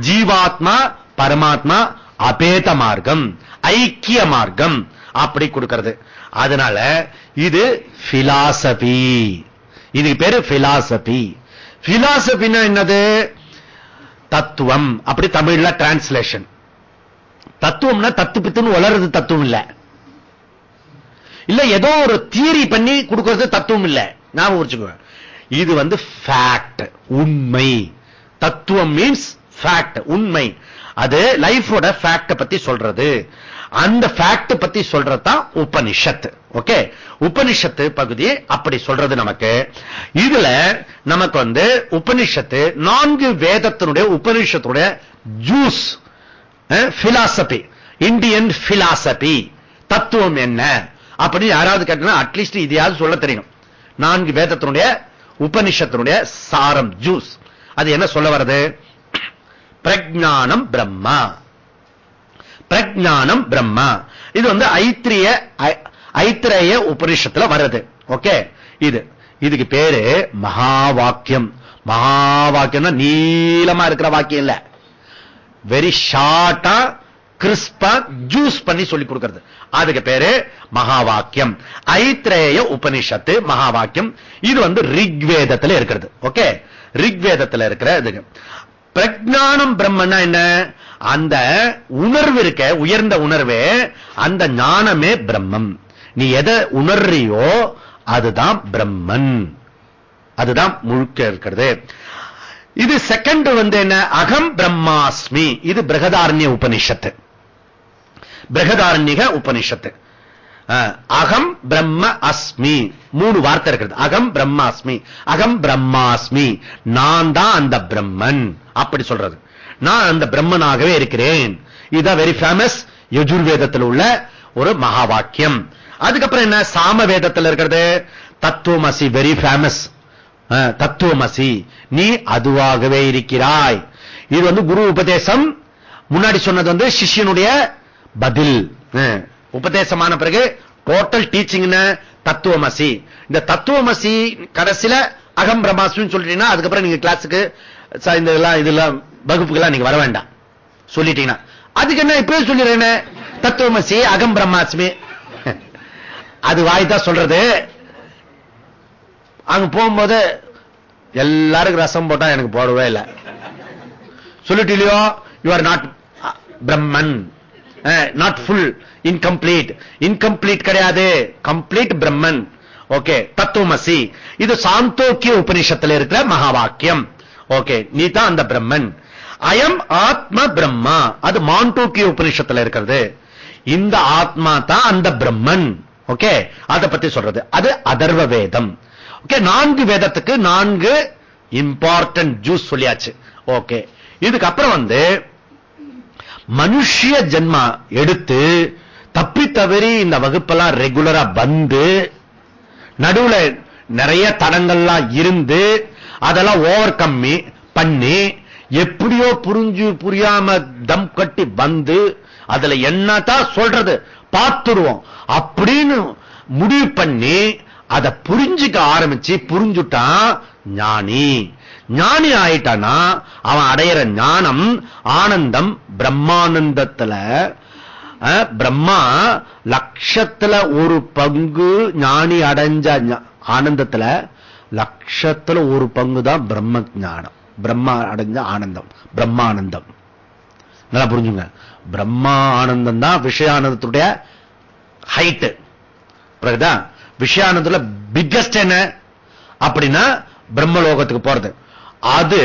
ஜீவாத்மா பரமாத்மா அபேத மார்க்கம் ஐக்கிய மார்க்கம் அப்படி கொடுக்கிறது. அதனால இது பிலாசபி இதுக்கு பேரு பிலாசபி பிலாசபின்னா என்னது? தத்துவம். அப்படி தமிழ்ல டிரான்ஸ்லேஷன் தத்துவம்னா தத்து பித்துன்னு வளர்றது தத்துவம் இல்ல. இல்ல ஏதோ ஒரு தியரி பண்ணி கொடுக்கிறது தத்துவம் இல்ல. ஞாபகம் வச்சுக்கோங்க. இது வந்து ஃபேக்ட் உண்மை. தத்துவம் மீன்ஸ் ஃபேக்ட் உண்மை. அது லைஃபோட ஃபேக்ட பத்தி சொல்றது. அந்த ஃபேக்ட் பத்தி சொல்றதுதான் உபனிஷத்து. ஓகே உபனிஷத்து பகுதி அப்படி சொல்றது நமக்கு. இதுல நமக்கு வந்து உபனிஷத்து நான்கு வேதத்தினுடைய உபனிஷத்துடைய ஜூஸ் பிலாசபி இந்தியன் பிலாசபி தத்துவம் என்ன? அப்படின்னு யாராவது கேட்டா அட்லீஸ்ட் இதையாவது சொல்ல தெரியும். நான்கு வேதத்தினுடைய உபனிஷத்தினுடைய சாரம் ஜூஸ் அது என்ன சொல்ல வருது பிரஜானம் பிரம்மா. பிரஜானம் பிரம்மா. இது வந்து ஐத்திரிய ஐத்திரேய உபனிஷத்துல வருது ஓகே இது. இதுக்கு பேரு மகா வாக்கியம் மகா வாக்கியம்னா நீளமா இருக்கிற வாக்கியம் இல்ல. வெரி ஷார்ட்டா கிறிஸ்பா ஜூஸ் பண்ணி சொல்லி கொடுக்கிறது. அதுக்கு பேரு மகா வாக்கியம் ஐத்ரேய உபனிஷத்து மகா வாக்கியம் இது வந்து ரிக்வேதத்துல இருக்கிறது. ஓகே? ரிக்வேதத்துல இருக்கிற இதுக்கு பிரஜானம் பிரம்மன்னா என்ன? அந்த உணர்வு இருக்க உயர்ந்த உணர்வே அந்த ஞானமே பிரம்மம். நீ எதை உணர்றியோ அதுதான் பிரம்மன். அதுதான் முழுக்க இருக்கிறது. இது செகண்ட் வந்து என்ன? அகம் பிரம்மாஸ்மி. இது பிரகதாரண்ய உபனிஷத்து. பிரகதாரண்யக உபனிஷத்து. அகம் பிரம்ம அஸ்மி. மூணு வார்த்தை இருக்கிறது அகம் பிரம்மாஸ்மி. அகம் பிரம்மாஸ்மி. நான் தான் அந்த பிரம்மன். அப்படி சொல்றது. நான் அந்த பிரம்மனாகவே இருக்கிறேன். இதுதான் வெரி ஃபேமஸ் யஜுர்வேதத்தில் உள்ள ஒரு மகா வாக்கியம் அதுக்கப்புறம் என்ன? சாம வேதத்தில் இருக்கிறது தத்துவமசி வெரி ஃபேமஸ் தத்துவமசி. நீ அதுவாகவே இருக்கிறாய். இது வந்து குரு உபதேசம். முன்னாடி சொன்னது வந்து சிஷ்யனுடைய பதில். உபதேசமான பிறகு டோட்டல் டீச்சிங் தத்துவமசி. இந்த தத்துவமசி கடைசியில அகம் பிரம்மாஸ்மின்னு சொல்லிட்டீங்கன்னா அதுக்கப்புறம் நீங்க கிளாஸுக்கு இந்த இதெல்லாம் இதெல்லாம் வகுப்புக்கெல்லாம் நீங்க வர வேண்டாம். சொல்லிட்டீங்கன்னா. அதுக்கு என்ன இப்பவே சொல்லிடுறேன். தத்துவமசி அகம் பிரம்மாஸ்மி. அது வாய் தான் சொல்றது. அங்க போகும்போது எல்லாருக்கும் ரசம் போட்டா எனக்கு போடவே இல்லை. சொல்லிட்டு இல்லையோ you are not Brahman not full incomplete incomplete கிடையாது. கம்ப்ளீட் பிரம்மன் ஓகே தத்துவமசி இது சாந்தோக்கிய உபனிஷத்துல இருக்கிற மகா வாக்கியம் ஓகே நீ தான் அந்த பிரம்மன் அயம் ஆத்ம பிரம்மா அது மாண்டோக்கிய உபனிஷத்துல இருக்கிறது. இந்த ஆத்மா தான் அந்த பிரம்மன் ஓகே அதை பத்தி சொல்றது. அது அதர்வ வேதம். ஓகே நான்கு வேதத்துக்கு நான்கு இம்பார்ட்டன்ட் ஜூஸ் சொல்லியாச்சு. ஓகே இதுக்கப்புறம் வந்து மனுஷிய ஜென்மா எடுத்து தப்பி தவறி இந்த வகுப்பெல்லாம் ரெகுலரா வந்து நடுவுல நிறைய தடங்கள்லாம் இருந்து அதெல்லாம் ஓவர் கம்மி பண்ணி எப்படியோ புரிஞ்சு புரியாம தம் கட்டி வந்து அதுல என்னதான் சொல்றது பார்த்துருவோம். அப்படின்னு முடிவு பண்ணி அதை புரிஞ்சுக்க ஆரம்பிச்சு புரிஞ்சுட்டான் ஞானி. ஞானி ஆயிட்டானா அவன் அடையிற ஞானம் ஆனந்தம் பிரம்மானந்தத்துல. பிரம்மா லட்சத்துல ஒரு பங்கு ஞானி அடைஞ்ச ஆனந்தத்துல லட்சத்துல ஒரு பங்கு தான் பிரம்ம ஞானம். பிரம்மா அடைஞ்ச ஆனந்தம் பிரம்மானந்தம். நல்லா புரிஞ்சுங்க. பிரம்மா ஆனந்தம் தான் விஷயானந்தத்துடைய ஹைட்டு பிறகுதான் விஷயானந்தத்துல பிக்கஸ்ட் என்ன? அப்படின்னா பிரம்மலோகத்துக்கு போறது. அது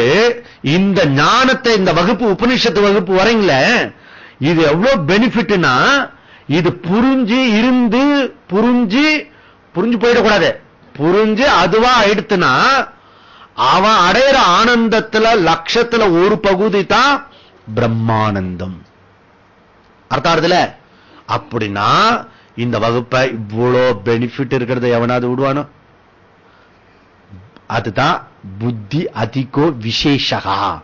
இந்த ஞானத்தை இந்த வகுப்பு உபனிஷத்து வகுப்பு வரீங்களே இது எவ்வளவு பெனிஃபிட்னா இது புரிஞ்சு இருந்து புரிஞ்சு புரிஞ்சு போயிடக்கூடாது. புரிஞ்சு அதுவா எடுத்துனா அவன் அடையிற ஆனந்தத்துல லட்சத்துல ஒரு பகுதி தான் பிரம்மானந்தம். அர்த்தம் அப்படின்னா இந்த வகுப்பை இவ்வளோ பெனிஃபிட் இருக்கிறத எவனாவது விடுவானோ? அதுதான் புத்தி அதிகோ விசேஷகா.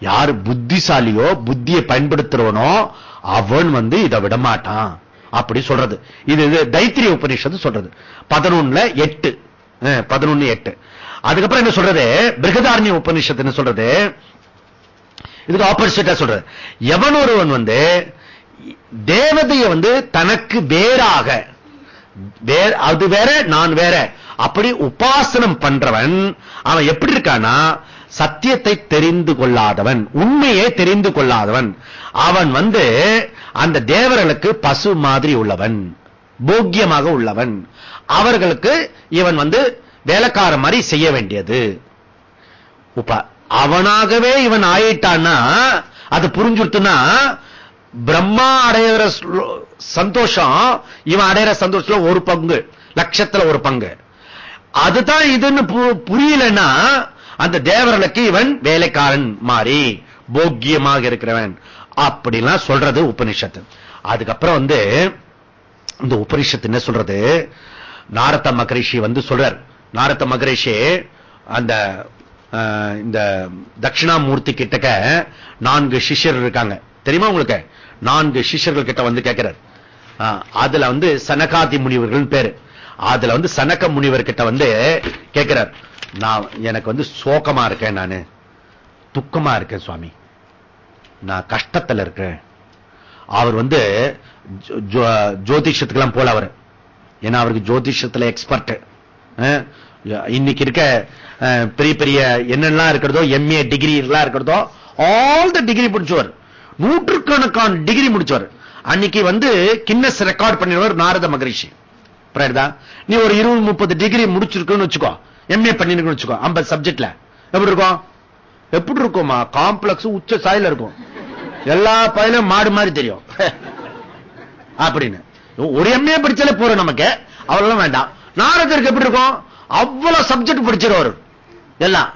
யாரு புத்திசாலியோ புத்தியை பயன்படுத்துறவனோ அவன் வந்து இதை விட மாட்டான் அப்படி சொல்றது. இது இது தைத்திரிய உபநிஷத்து சொல்றது. பதினொன்னுல எட்டு. பதினொன்னு எட்டு. அதுக்கப்புறம் என்ன சொல்றது? பிருகதாரண்ய உபநிஷத்து என்ன சொல்றது. இதுக்கு ஆப்போசிட்டா சொல்றது. எவன் ஒருவன் வந்து தேவதையை வந்து தனக்கு வேறாக அது வேற நான் வேற. அப்படி உபாசனம் பண்றவன் அவன் எப்படி இருக்கானா சத்தியத்தை தெரிந்து கொள்ளாதவன் உண்மையை தெரிந்து கொள்ளாதவன். அவன் வந்து அந்த தேவர்களுக்கு பசு மாதிரி உள்ளவன் போக்கியமாக உள்ளவன். அவர்களுக்கு இவன் வந்து வேலைக்கார மாதிரி செய்ய வேண்டியது. அவனாகவே இவன் ஆயிட்டான்னா அது புரிஞ்சுட்டுனா பிரம்மா அடையிற சந்தோஷம் இவன் அடையிற சந்தோஷத்துல ஒரு பங்கு லட்சத்துல ஒரு பங்கு. அதுதான் இதுன்னு பு- புரியலன்னா அந்த தேவர்களுக்கு இவன் வேலைக்காரன் மாறி போக்கியமாக இருக்கிறவன். அப்படிலாம் சொல்றது உபனிஷத்து. அதுக்கப்புறம் வந்து இந்த உபனிஷத்து என்ன சொல்றது? நாரத மகரிஷி வந்து சொல்றார். நாரத மகரிஷி அந்த இந்த தட்சிணாமூர்த்தி கிட்டக்க நான்கு சிஷ்யர் இருக்காங்க. தெரியுமா உங்களுக்கு? நான்கு சிஷ்யர்கள் கிட்ட வந்து கேட்கிறார். அதுல வந்து சனகாதி முனிவர்கள் பேரு. அதுல வந்து சனக்க முனிவர் கிட்ட வந்து கேட்கிறார். நான் எனக்கு வந்து சோகமா இருக்கேன் நானு. துக்கமா இருக்கேன் சுவாமி. நான் கஷ்டத்துல இருக்கேன். அவர் வந்து ஜோ- ஜோ- ஜோதிஷத்துக்கெல்லாம் போல அவர். ஏன்னா அவருக்கு ஜோதிஷத்துல எக்ஸ்பர்ட் இன்னைக்கு இருக்க பெரிய பெரிய என்னெல்லாம் இருக்கிறதோ எம்ஏ டிகிரி எல்லாம் இருக்கிறதோ ஆல் த டிகிரி பிடிச்சவர். நூற்றுக்கணக்கான டிகிரி முடிச்சவர். அன்னைக்கு வந்து கின்னஸ் ரெக்கார்ட் பண்ணிடுவார் நாரத மகரிஷி. நீ ஒரு இருபது முப்பது டிகிரி முடிச்சிருக்குன்னு வச்சுக்கோ. எம்ஏ பண்ணிருக்குன்னு வச்சுக்கோ. 50 சப்ஜெக்ட்ல எப்படி இருக்கும்? எப்படி இருக்குமா காம்ப்ளெக்ஸ் உச்ச சாயில இருக்கும். எல்லா பயிலும் மாடு மாதிரி தெரியும். அப்படின்னு. ஒரு எம்ஏ படிச்சாலே போற நமக்கு. அவ்வளவு வேண்டாம். நாரதருக்கு எப்படி இருக்கும்? அவ்வளவு சப்ஜெக்ட் படிச்சிருவாரு எல்லாம்.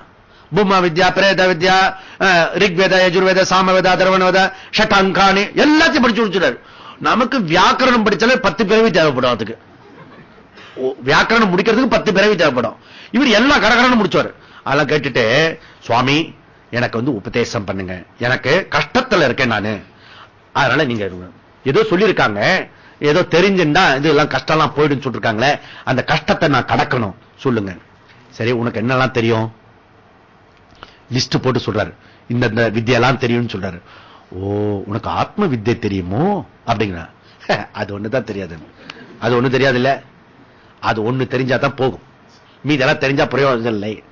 பூமா வித்யா பிரேத வித்யா அஹ், ரிக்வேத யஜுர்வேத சாமவேத அதர்வணவேத ஷட்டாங்கானி எல்லாத்தையும் படிச்சு முடிச்சுட்டாரு. நமக்கு வியாக்கரணம் படிச்சாலே பத்து பிறவி தேவைப்படும் அதுக்கு. ஓ, வியாக்கரணம் முடிக்கிறதுக்கு பத்து பிறவி தேவைப்படும். இவர் எல்லா கடகடன்னு முடிச்சவர் அதெல்லாம் கேட்டுட்டு சுவாமி எனக்கு வந்து உபதேசம் பண்ணுங்க. எனக்கு கஷ்டத்துல இருக்கேன் நானு. அதனால நீங்க ஏதோ சொல்லியிருக்காங்க. ஏதோ தெரிஞ்சுன்னா தெரிஞ்சுண்டா இதெல்லாம் கஷ்டம்லாம் போயிடுன்னு சொல்லிருக்காங்களே. அந்த கஷ்டத்தை நான் கடக்கணும். சொல்லுங்க. சரி உனக்கு என்னெல்லாம் தெரியும்? லிஸ்ட் போட்டு சொல்றாரு. இந்த வித்தியெல்லாம் தெரியும்னு சொல்றாரு. ஓ உனக்கு ஆத்ம வித்தியை தெரியுமோ? அப்படிங்கிற அது ஒண்ணுதான் தெரியாது. அது ஒண்ணு தெரியாது இல்ல அது ஒண்ணு தெரிஞ்சாதான் போகும். மீதெல்லாம் தெரிஞ்சா பிரயோஜனம் இல்லை.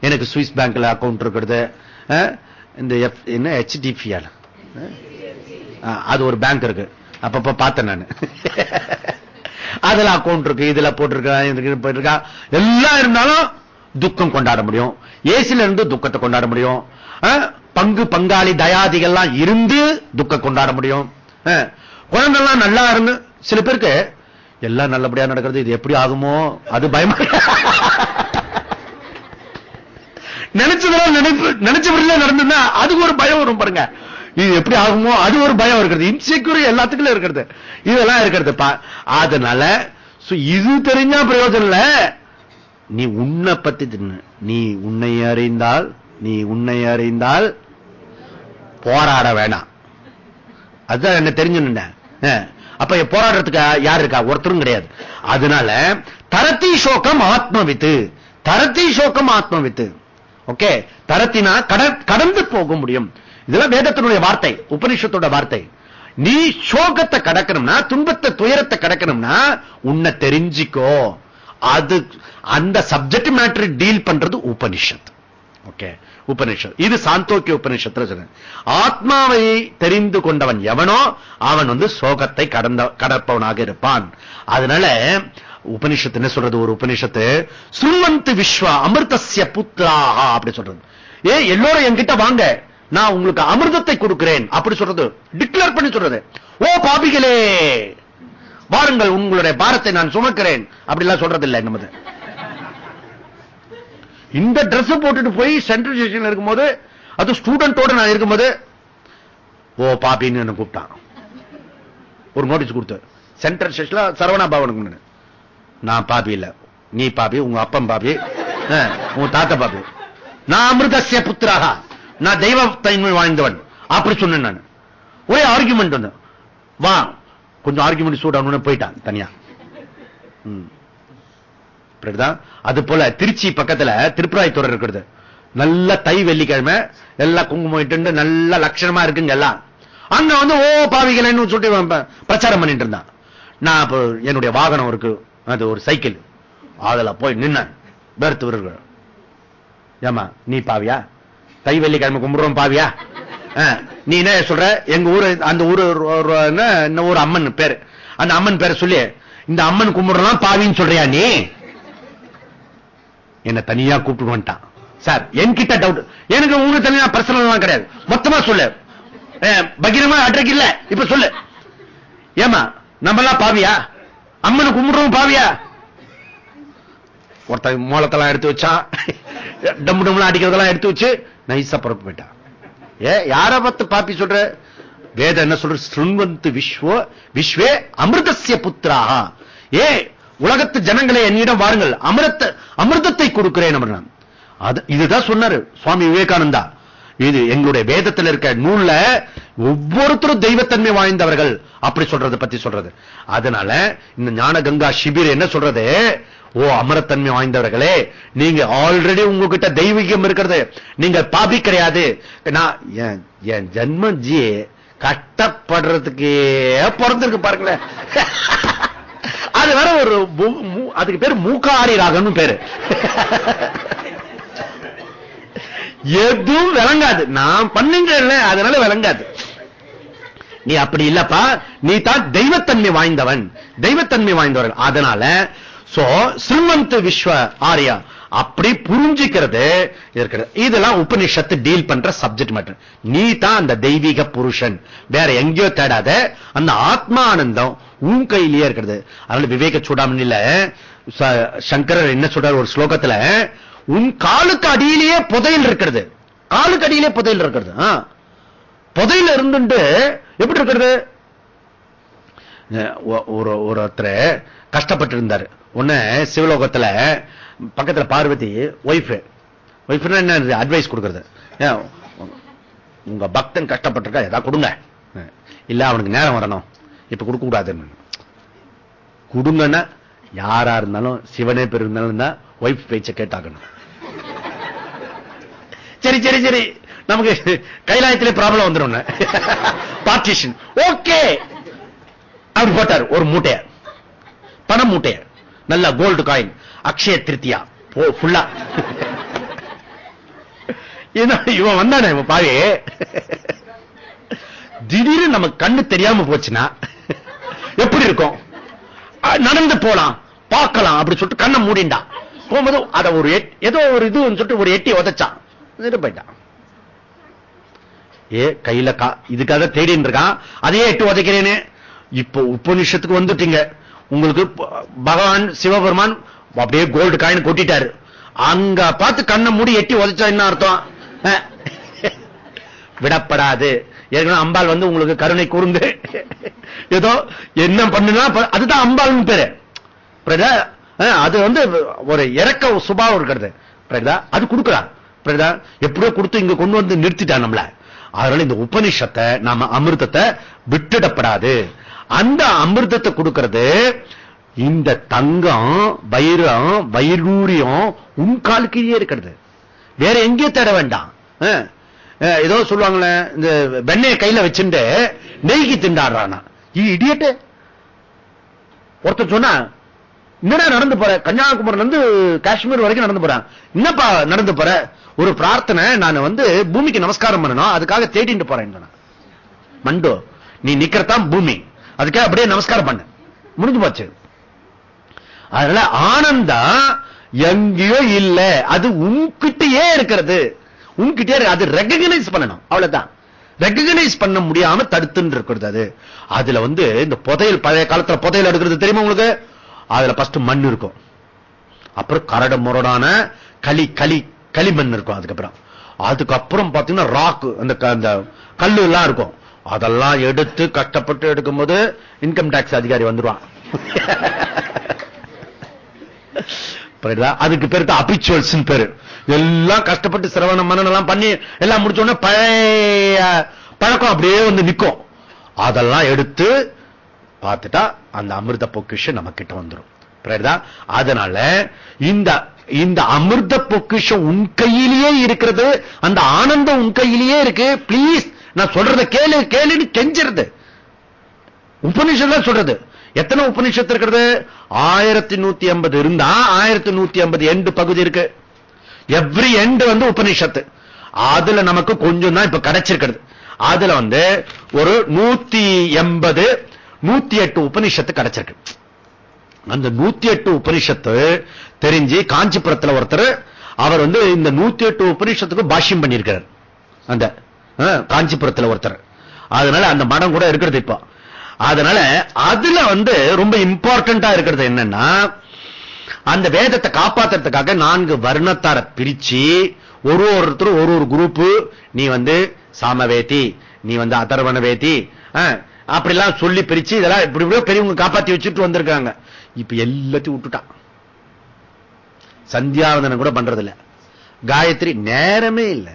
எனக்கு சுவிஸ் பேங்க்ல அக்கவுண்ட் இருக்கிறது. இந்த என்ன ஹெச்டிபிஆர் அது ஒரு பேங்க் இருக்கு. அப்பப்ப பார்த்தேன் நான். அதுல அக்கவுண்ட் இருக்கு இதுல போட்டிருக்கேன் இதுக்கு எல்லாம் இருந்தாலும் துக்கம் கொண்டாட முடியும். ஏசில இருந்து துக்கத்தை கொண்டாட முடியும். பங்கு பங்காளி தயாதிகள்லாம் இருந்து துக்கம் கொண்டாட முடியும். குழந்தைலாம் நல்லா இருந்து சில பேருக்கு எல்லாம் நல்லபடியா நடக்கிறது இது எப்படி ஆகுமோ? அது பயமா. நினைச்சதெல்லாம் நினைப்பு நினைச்சபடியில நடந்ததுன்னா அதுக்கு ஒரு பயம் வரும் பாருங்க. இது எப்படி ஆகுமோ? அது ஒரு பயம் இருக்கிறது. இன்செக்யூர் எல்லாத்துக்குள்ள இருக்கிறது. இதெல்லாம் இருக்கிறது பா- அதனால இது தெரிஞ்சா பிரயோஜனம் இல்ல. நீ உன்னை பத்தி நீ உன்னை அறிந்தால் நீ உன்னை அறிந்தால் போராட வேணாம். அதுதான் என்ன தெரிஞ்சுன்னு அப்ப போராடுறதுக்கு யார் இருக்கா? ஒருத்தரும் கிடையாது. அதனால தரத்தி சோகம் ஆத்மவித்து. தரத்தி சோகம் ஆத்மவித்து. ஓகே? தரத்தினா கட- கடந்து போக முடியும். இதெல்லாம் வேதத்தினுடைய வார்த்தை உபனிஷத்தோட வார்த்தை. நீ சோகத்தை கடக்கணும்னா துன்பத்தை துயரத்தை கடக்கணும்னா உன்னை தெரிஞ்சிக்கோ. அது அந்த சப்ஜெக்ட் மேட்டர் டீல் பண்றது உபனிஷத். ஓகே உபனிஷத். இது சாந்தோக்கிய உபனிஷத்துல சொல்றேன் ஆத்மாவை தெரிந்து கொண்டவன் எவனோ அவன் வந்து சோகத்தை கடந்த கடப்பவனாக இருப்பான். அதனால உபனிஷத்து என்ன சொல்றது? ஒரு உபனிஷத்து சுருவந்து விஸ்வ அமிர்தசிய புத்ராஹா அப்படி சொல்றது. ஏ எல்லோரும் என்கிட்ட வாங்க. நான் உங்களுக்கு அமிர்தத்தை கொடுக்கிறேன். அப்படி சொல்றது. டிக்ளேர் பண்ணி சொல்றது. ஓ பாபிகளே வாருங்கள் உங்களுடைய பாரத்தை நான் சுமக்கிறேன். அப்படிலாம் சொல்றது இல்லை நமது இந்த Dress போட்டுட்டு போய் சென்ட்ரல் ஸ்டேஷன்ல இருக்கும்போது அது ஸ்டூடெண்டோட நான் இருக்கும்போது ஓ பாப்பின்னு என்ன கூப்பிட்டான். ஒரு நோட்டீஸ் கொடுத்து சென்ட்ரல் ஸ்டேஷன்ல சரவணா பவனுக்கு நான் பாப்பி இல்ல. நீ பாப்பி உங்க அப்பன் பாப்பி உங்க தாத்தா பாப்பி நான் அமிர்தசிய புத்திராக. நான் தெய்வ தன்மை வாழ்ந்தவன் அப்படி சொன்னேன் நான். ஒரே ஆர்குமெண்ட் வந்து வா கொஞ்சம் ஆர்குமெண்ட் ஆகணும்னு போயிட்டான் தனியா. அது போல திருச்சி பக்கத்துல திருப்புராய்த்துறை இருக்கிறது. நல்ல தை வெள்ளிக்கிழமை எல்லாம் குங்குமம் இட்டு நல்ல லட்சணமா இருக்குங்க எல்லாம். அங்க வந்து ஓ பாவிகளன்னு சொல்லிட்டு பிரச்சாரம் பண்ணிட்டு இருந்தான். நான் என்னுடைய வாகனம் இருக்கு அது ஒரு சைக்கிள். அதுல போய் நின்ன வேர்த்து விருது ஏமா நீ பாவியா? தை வெள்ளிக்கிழமை கும்பிடுறோம் பாவியா? நீ என்ன சொல்ற? எங்க ஊரு அந்த ஊரு ஒரு- ஒரு- ஊர் அம்மன் பேரு. அந்த அம்மன் பேரை சொல்லி. இந்த அம்மன் கும்பிடலாம் பாவின்னு சொல்றியா நீ? என்ன தனியா கூப்பிட்டு வந்துட்டான். சார் என்கிட்ட டவுட் எனக்கு உங்க தனியா பர்சனல் கிடையாது. மொத்தமா சொல்லு. பகிரமா அட்ரக் இல்ல. இப்ப சொல்லு. ஏமா நம்ம எல்லாம் பாவியா? அம்மன் கும்பிடுறோம் பாவியா? ஒருத்த மூலத்தெல்லாம் எடுத்து வச்சான். டம்மு டம்லாம் அடிக்கிறதெல்லாம் எடுத்து வச்சு நைஸா புறப்பு போயிட்டான் யார பார்த்து பாப்பி சொல்ற? வேத என்ன சொல்ற? ஸ்ருண்வந்து விஸ்வ விஸ்வே அமிர்தசிய புத்திராக ஏ உலகத்து ஜனங்களை என்னிடம் வாருங்கள். அமிர்த அமிர்தத்தை கொடுக்கிறேன் அது இதுதான் சொன்னாரு சுவாமி விவேகானந்தா. இது எங்களுடைய வேதத்தில் இருக்க நூல்ல ஒவ்வொருத்தரும் தெய்வத்தன்மை வாய்ந்தவர்கள் அப்படி சொல்றதை பத்தி சொல்றது. அதனால இந்த ஞான கங்கா சிபிர் என்ன சொல்றது? ஓ அமரத்தன்மை வாய்ந்தவர்களே நீங்க ஆல்ரெடி உங்ககிட்ட தெய்வீகம் இருக்கிறது. நீங்க பாபி கிடையாது. நான் என் ஜென்மம் ஜி கஷ்டப்படுறதுக்கே பிறந்திருக்கு பாருங்களேன். அது வேற ஒரு அதுக்கு பேரு மூக்காரி ராகம்னு பேரு. எதுவும் விளங்காது. நான் பண்ணுங்கல்ல அதனால விளங்காது. நீ அப்படி இல்லப்பா. நீ தான் தெய்வத்தன்மை வாய்ந்தவன். தெய்வத்தன்மை வாய்ந்தவர்கள். அதனால சோ ஸ்ரீமந்த் விஸ்வ ஆரியா. அப்படி புரிஞ்சுக்கிறது இருக்கிறது இதெல்லாம் உபனிஷத்து டீல் பண்ற சப்ஜெக்ட் மேட்டர் நீ தான் அந்த தெய்வீக புருஷன். வேற எங்கேயோ தேடாத அந்த ஆத்மா ஆனந்தம் உன் கையிலேயே இருக்கிறது. அதனால விவேக சூடாமணியில ச- சங்கரர் என்ன சொல்றார் ஒரு ஸ்லோகத்துல உன் காலுக்கு அடியிலேயே புதையல் இருக்கிறது. காலுக்கு அடியிலே புதையல் இருக்கிறது. புதையில இருந்துட்டு எப்படி இருக்கிறது? ஒரு ஒருத்தர் கஷ்டப்பட்டு இருந்தாரு ஒண்ணு சிவலோகத்துல பக்கத்துல பார்வதி ஒய்ஃப் ஒய்ஃப்னா என்ன அட்வைஸ் கொடுக்கறது. உங்க பக்தன் கஷ்டப்பட்டிருக்கா ஏதாவது கொடுங்க. இல்ல அவனுக்கு நேரம் வரணும். இப்ப கொடுக்க கூடாதுன்னு. கொடுங்கன்னா யாரா இருந்தாலும் சிவனே பேர் இருந்தாலும் தான் ஒய்ஃப் பேச்ச கேட்டாக்கணும் சரி சரி சரி. நமக்கு கைலாயத்திலே ப்ராப்ளம் வந்துடும் பார்ட்டிஷன் ஓகே அப்படி போட்டார். ஒரு மூட்டையார். பணம் மூட்டையார். நல்ல கோல்டு காயின் அக்ஷய திருத்தியா. ஃபுல்லா இவன் வந்தானே இவன் பாவி. திடீர்னு நமக்கு கண்ணு தெரியாம போச்சுன்னா எப்படி இருக்கும்? நடந்து போலாம் பார்க்கலாம் அப்படி சொல்லிட்டு கண்ணை மூடிண்டா. போகும்போது அத ஒரு ஏதோ ஒரு இது சொல்லிட்டு ஒரு எட்டி உதச்சான். போயிட்டான். ஏ கையில கா இதுக்காக தேடின்னு இருக்கான். அதையே எட்டு உதைக்கிறேன்னு. இப்போ உபநிஷத்துக்கு வந்துட்டீங்க. உங்களுக்கு பகவான் சிவபெருமான் அப்படியே கோல்டு காயின் கொட்டிட்டாரு. அங்க பார்த்து கண்ணை மூடி எட்டி உதச்சா என்ன அர்த்தம்? விடப்படாது. ஏற்கனவே அம்பாள் வந்து உங்களுக்கு கருணை கூர்ந்து. ஏதோ என்ன பண்ணுனா அதுதான் அம்பாள்னு பேரு. பிரதா அது வந்து ஒரு இறக்க சுபாவம் இருக்கிறது. பிரதா அது கொடுக்குறா. பிரதா எப்படியோ கொடுத்து இங்க கொண்டு வந்து நிறுத்திட்டான் நம்மள. அதனால இந்த உபனிஷத்தை நாம அமிர்தத்தை விட்டுடப்படாது. அந்த அமிர்தத்தை கொடுக்கிறது இந்த தங்கம் வைரம் வைரூரியம் உன் காலுக்கீழே இருக்கிறது. வேற எங்கேயும் தேட வேண்டாம். ஏதோ சொல்லுவாங்களே இந்த வெண்ணையை கையில வச்சுட்டு நெய்கி திண்டாடுறானா. இடியட்டு ஒருத்தர் சொன்னா என்னடா நடந்து போற? கன்னியாகுமரியில இருந்து காஷ்மீர் வரைக்கும் நடந்து போறேன். என்னப்பா நடந்து போற? ஒரு பிரார்த்தனை நான் வந்து பூமிக்கு நமஸ்காரம் பண்ணணும். அதுக்காக தேடிட்டு போறேன் மண்டோ நீ நிக்கிறதான் பூமி. அதுக்காக அப்படியே நமஸ்காரம் பண்ணு. முடிஞ்சு போச்சு. அதனால ஆனந்தம் எங்கேயோ இல்ல. அது உன்கிட்டயே இருக்கிறது. உன்கிட்டயே அது ரெகனைஸ் பண்ணணும். அவ்வளவுதான். ரெகனைஸ் பண்ண முடியாம தடுத்துன்னு இருக்கிறது அது. அதுல வந்து இந்த புதையல் பழைய காலத்துல புதையல் எடுக்கிறது தெரியுமா உங்களுக்கு? அதுல ஃபர்ஸ்ட் மண் இருக்கும். அப்புறம் கரடு முரடான களி களி களிமண் இருக்கும் அதுக்கப்புறம். அதுக்கப்புறம் பாத்தீங்கன்னா ராக்கு அந்த க- அந்த கல்லு எல்லாம் இருக்கும். அதெல்லாம் எடுத்து கஷ்டப்பட்டு எடுக்கும்போது இன்கம் டாக்ஸ் அதிகாரி வந்துருவான். அதுக்கு பேரு தான் அபிச்சுவல்ஸ் பேரு. எல்லாம் கஷ்டப்பட்டு சிரவணம் மனநம் பண்ணி எல்லாம் முடிச்சோடனே பழைய பழக்கம் அப்படியே வந்து நிற்கும் அதெல்லாம் எடுத்து பார்த்துட்டா அந்த அமிர்த பொக்கிஷம் நம்ம கிட்ட வந்துடும் அதனால இந்த இந்த அமிர்த பொக்கிஷம் உன் கையிலேயே இருக்கிறது அந்த ஆனந்தம் உன் கையிலேயே இருக்கு. பிளீஸ் நான் சொல்றத கேளு கேளுன்னு கெஞ்சிருது. உபனிஷத் சொல்றது. எத்தனை உபனிஷத்து இருக்கிறது? ஆயிரத்தி நூத்தி ஐம்பது இருந்தா ஆயிரத்தி நூத்தி ஐம்பது எண்டு பகுதி இருக்கு. எவ்ரி எண்டு வந்து உபனிஷத்து அதுல நமக்கு கொஞ்சம் தான் இப்ப கிடைச்சிருக்கிறது. அதுல வந்து ஒரு நூத்தி எண்பது நூத்தி எட்டு உபனிஷத்து கிடைச்சிருக்கு. அந்த நூத்தி எட்டு உபனிஷத்து தெரிஞ்சு காஞ்சிபுரத்துல ஒருத்தர் அவர் வந்து இந்த நூத்தி எட்டு உபனிஷத்துக்கு பாஷ்யம் பண்ணியிருக்கிறார். அந்த காஞ்சிபுரத்துல ஒருத்தர். அதனால அந்த மடம் கூட இருக்கிறது இப்போ. அதனால அதுல வந்து ரொம்ப இம்பார்ட்டண்டா இருக்கிறது என்னன்னா அந்த வேதத்தை காப்பாத்துறதுக்காக நான்கு வர்ணத்தார பிரிச்சு ஒரு ஒருத்தர் ஒரு ஒரு குரூப் நீ வந்து சாமவேதி நீ வந்து அதர்வண வேதி அப்படிலாம் சொல்லி பிரிச்சு இதெல்லாம் இப்படி இப்படியோ பெரியவங்க காப்பாத்தி வச்சுட்டு வந்திருக்காங்க. இப்ப எல்லாத்தையும் விட்டுட்டான். சந்தியாவந்தனம் கூட பண்றது இல்ல காயத்ரி நேரமே இல்ல.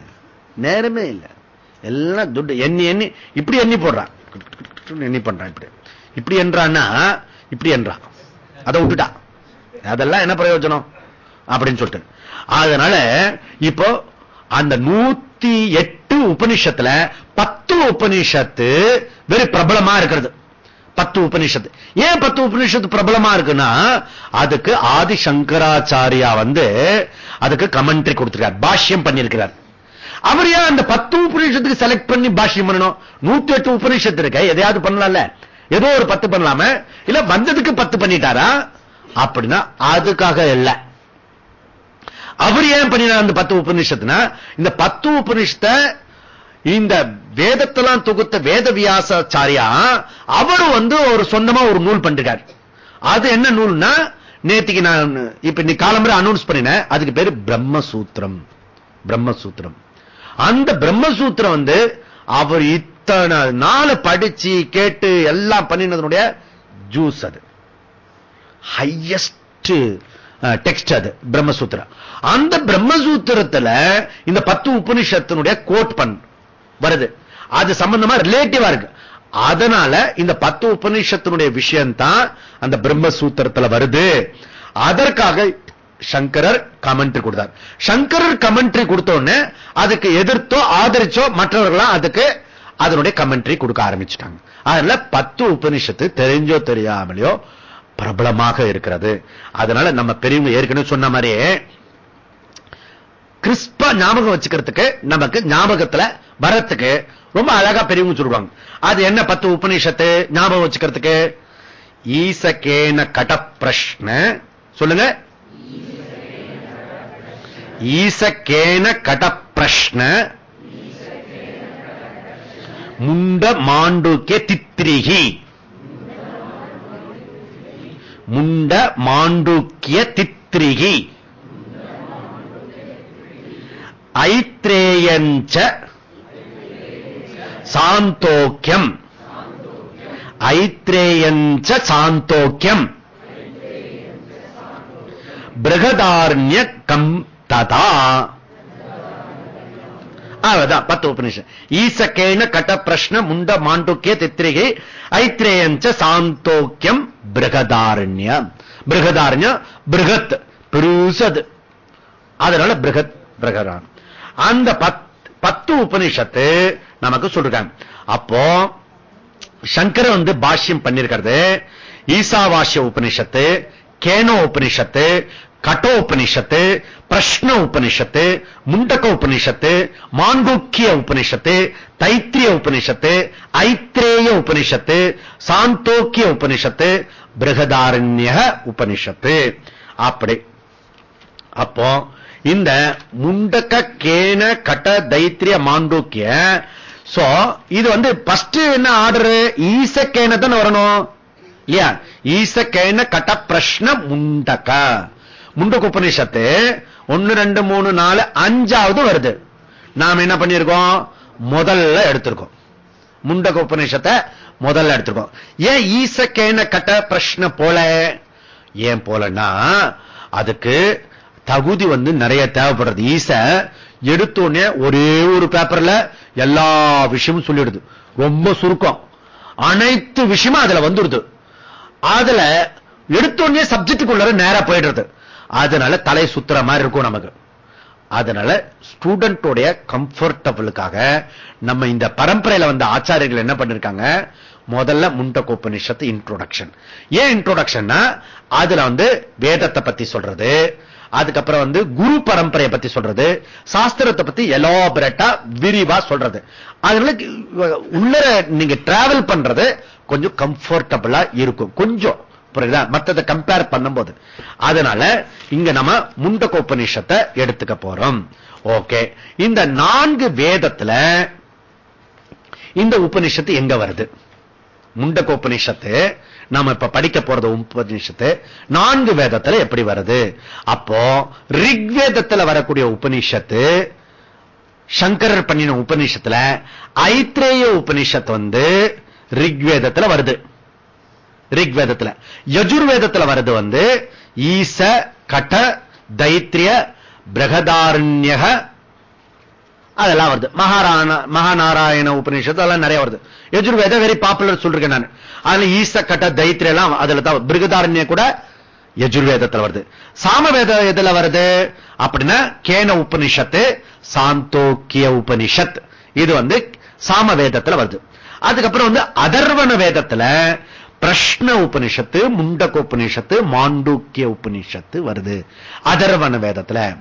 நேரமே இல்ல. எல்லாம் துட்டு எண்ணி எண்ணி இப்படி எண்ணி போடுறான் எண்ணி பண்றான் இப்படி. இப்படி என்றான்னா இப்படி என்றான் அதை விட்டுட்டான் அதெல்லாம் என்ன பிரயோஜனம்? அப்படின்னு சொல்லிட்டு. அதனால இப்போ அந்த நூத்தி எட்டு உபனிஷத்துல பத்து உபனிஷத்து வெறி பிரபலமா இருக்கிறது. பத்து உபனிஷத்து ஏன் பத்து உபனிஷத்து பிரபலமா இருக்குன்னா அதுக்கு ஆதி சங்கராச்சாரியா வந்து அதுக்கு கமெண்ட்ரி கொடுத்திருக்கார். பாஷ்யம் பண்ணியிருக்கிறார். அவர் ஏன் அந்த பத்து உபநிஷத்துக்கு செலக்ட் பண்ணி பாஷ்யம் பண்ணணும்? நூத்தி எட்டு உபநிஷத்து இருக்க எதையாவது பண்ணலாம்ல? ஏதோ ஒரு பத்து பண்ணலாம? இல்ல வந்ததுக்கு பத்து பண்ணிட்டாரா? அப்படின்னா அதுக்காக இல்ல. அவர் ஏன் பண்ணினார் அந்த பத்து உபநிஷத்துனா இந்த பத்து உபநிஷத்தை இந்த வேதத்தெல்லாம் தொகுத்த வேத வியாசாச்சாரியா அவர் வந்து ஒரு சொந்தமா ஒரு நூல் பண்ணிருக்கார். அது என்ன நூல்னா நேத்திக்கு நான் இப்ப இன்னைக்கு காலம்பரை அனௌன்ஸ் பண்ணினேன் அதுக்கு பேரு பிரம்மசூத்திரம். பிரம்மசூத்திரம். அந்த பிரம்மசூத்திரம் வந்து அவர் இத்தனை நாள் படிச்சு கேட்டு எல்லாம் பண்ணினதனுடைய ஜூஸ் அது. ஹையஸ்ட் டெக்ஸ்ட் அது பிரம்மசூத்திரம். அந்த பிரம்மசூத்திரத்துல இந்த பத்து உபனிஷத்தினுடைய கோட் பண் வருது. அது சம்பந்தமா ரிலேட்டிவா இருக்கு. அதனால இந்த பத்து உபனிஷத்தினுடைய விஷயம் தான் அந்த பிரம்மசூத்திரத்துல வருது. அதற்காக சங்கரர் கமெண்ட்ரி கொடுத்தார். சங்கரர் கமெண்ட்ரி கொடுத்த உடனே அதுக்கு எதிர்த்தோ ஆதரிச்சோ மற்றவர்களாம் அதுக்கு அதனுடைய கமெண்ட்ரி கொடுக்க ஆரம்பிச்சிட்டாங்க. அதனால பத்து உபனிஷத்து தெரிஞ்சோ தெரியாமலையோ பிரபலமாக இருக்கிறது. அதனால நம்ம பெரியவங்க ஏற்கனவே சொன்ன மாதிரியே கிறிஸ்பா ஞாபகம் வச்சுக்கிறதுக்கு நமக்கு ஞாபகத்துல வரத்துக்கு ரொம்ப அழகா பெரியவங்க சொல்லுவாங்க. அது என்ன பத்து உபநிஷத்து ஞாபகம் வச்சுக்கிறதுக்கு? ஈசகேன கட பிரஷ்ன சொல்லுங்க. ஈசக்கேன கடப்பிரஷ்ன முண்ட மாண்டுக்கிய தித்திரிகி. முண்ட மாண்டுக்கிய தித்திரிகி. ஐத்ரேயஞ்ச சாந்தோக்கியம். ஐத்ரேயஞ்ச சாந்தோக்கியம். பிரகதாரண்ய கம் ததா அதான் பத்து உபநிஷம் ஈசக்கேன கட்ட பிரஷ்ன முண்ட மாண்டுக்கிய தித்திரிகை ஐத்ரேயஞ்ச சாந்தோக்கியம் பிரகதாரண்ய பிரகதாரண்ய பிரகத் பெருசது அதனால பிரகத் பிரகதான் அந்த பத்து உபனிஷத்து நமக்கு சொல்றாங்க. அப்போ சங்கர வந்து பாஷ்யம் பண்ணிருக்கிறது. ஈசாவாசிய உபனிஷத்து கேனோ உபனிஷத்து கட்டோபனிஷத்து பிரஷ்ன உபனிஷத்து முண்டக உபனிஷத்து மான்கோக்கிய உபனிஷத்து தைத்திரிய உபனிஷத்து ஐத்ரேய உபனிஷத்து சாந்தோக்கிய உபனிஷத்து பிரகதாரண்ய உபனிஷத்து. அப்படி. அப்போ இந்த முண்டக்க கேன கட்ட தைத்திரிய மாண்டூக்கிய சோ இது வந்து பஸ்ட் என்ன ஆர்டர் ஈசக்கேன தானே வரணும். இல்லையா? ஈசக்கேன கட்ட பிரஷ்ன முண்டக. முண்டக உபநிஷத்து ஒன்னு ரெண்டு மூணு நாலு அஞ்சாவது வருது. நாம் என்ன பண்ணியிருக்கோம்? முதல்ல எடுத்திருக்கோம். முண்டக உபநிஷத்தை முதல்ல எடுத்திருக்கோம். ஏன் ஈசக்கேன கட்ட பிரச்சனை போல? ஏன் போலன்னா அதுக்கு தகுதி வந்து நிறைய தேவைப்படுறது. ஈச எடுத்தோடனே ஒரே ஒரு பேப்பர்ல எல்லா விஷயமும் சொல்லிடுது. ரொம்ப சுருக்கம். அனைத்து விஷயமும் அதுல வந்துடுது. அதுல எடுத்தோடனே சப்ஜெக்டுக்குள்ள நேரா போயிடுறது. அதனால தலை சுத்துற மாதிரி இருக்கும் நமக்கு. அதனால ஸ்டூடெண்டோடைய கம்ஃபர்டபுளுக்காக நம்ம இந்த பரம்பரையில வந்த ஆச்சாரியர்கள் என்ன பண்ணிருக்காங்க? முதல்ல முண்டகோபனிஷத்து இன்ட்ரோடக்ஷன் ஏன் இன்ட்ரோடக்ஷன்னா அதுல வந்து வேதத்தை பத்தி சொல்றது அதுக்கப்புறம் வந்து குரு பரம்பரையை பத்தி சொல்றது சாஸ்திரத்தை பத்தி எலாபரேட்டா விரிவா சொல்றது. அதனால உள்ள நீங்க டிராவல் பண்றது கொஞ்சம் கம்ஃபர்டபுளா இருக்கும். கொஞ்சம். புரியுதா? மற்றதை கம்பேர் பண்ணும்போது. அதனால இங்க நம்ம முண்டகோபனிஷத்தை எடுத்துக்க போறோம். ஓகே இந்த நான்கு வேதத்துல இந்த உபனிஷத்து எங்க வருது? முண்டகோபனிஷத்து நாம இப்ப படிக்க போறது உபநிஷத்து நான்கு வேதத்துல எப்படி வருது? அப்போ ரிக்வேதத்துல வரக்கூடிய உபனிஷத்து சங்கரர் பண்ணின உபனிஷத்துல ஐத்ரேய உபநிஷத்து வந்து ரிக்வேதத்துல வருது. ரிக்வேதத்துல. யஜுர்வேதத்துல வருது வந்து ஈச கட தைத்திரிய பிரகதாரண்யக அதெல்லாம் வருது. மகாராண மகாநாராயண உபநிஷத்து அதெல்லாம் நிறைய வருது. யஜுர்வேத வெரி பாப்புலர் சொல்றேன் நான். அதுல ஈச கட்ட தைத்திரம் எல்லாம் அதுல தான் பிருகதாரண்ய கூட யஜுர்வேதத்தில் வருது. சாமவேத எதுல வருது? அப்படின்னா கேன உபனிஷத்து சாந்தோக்கிய உபனிஷத் இது வந்து சாமவேதத்துல வருது. அதுக்கப்புறம் வந்து அதர்வன வேதத்துல பிரஷ்ன உபனிஷத்து முண்டக உபனிஷத்து மாண்டூக்கிய உபனிஷத்து வருது. அதர்வன வேதத்துல.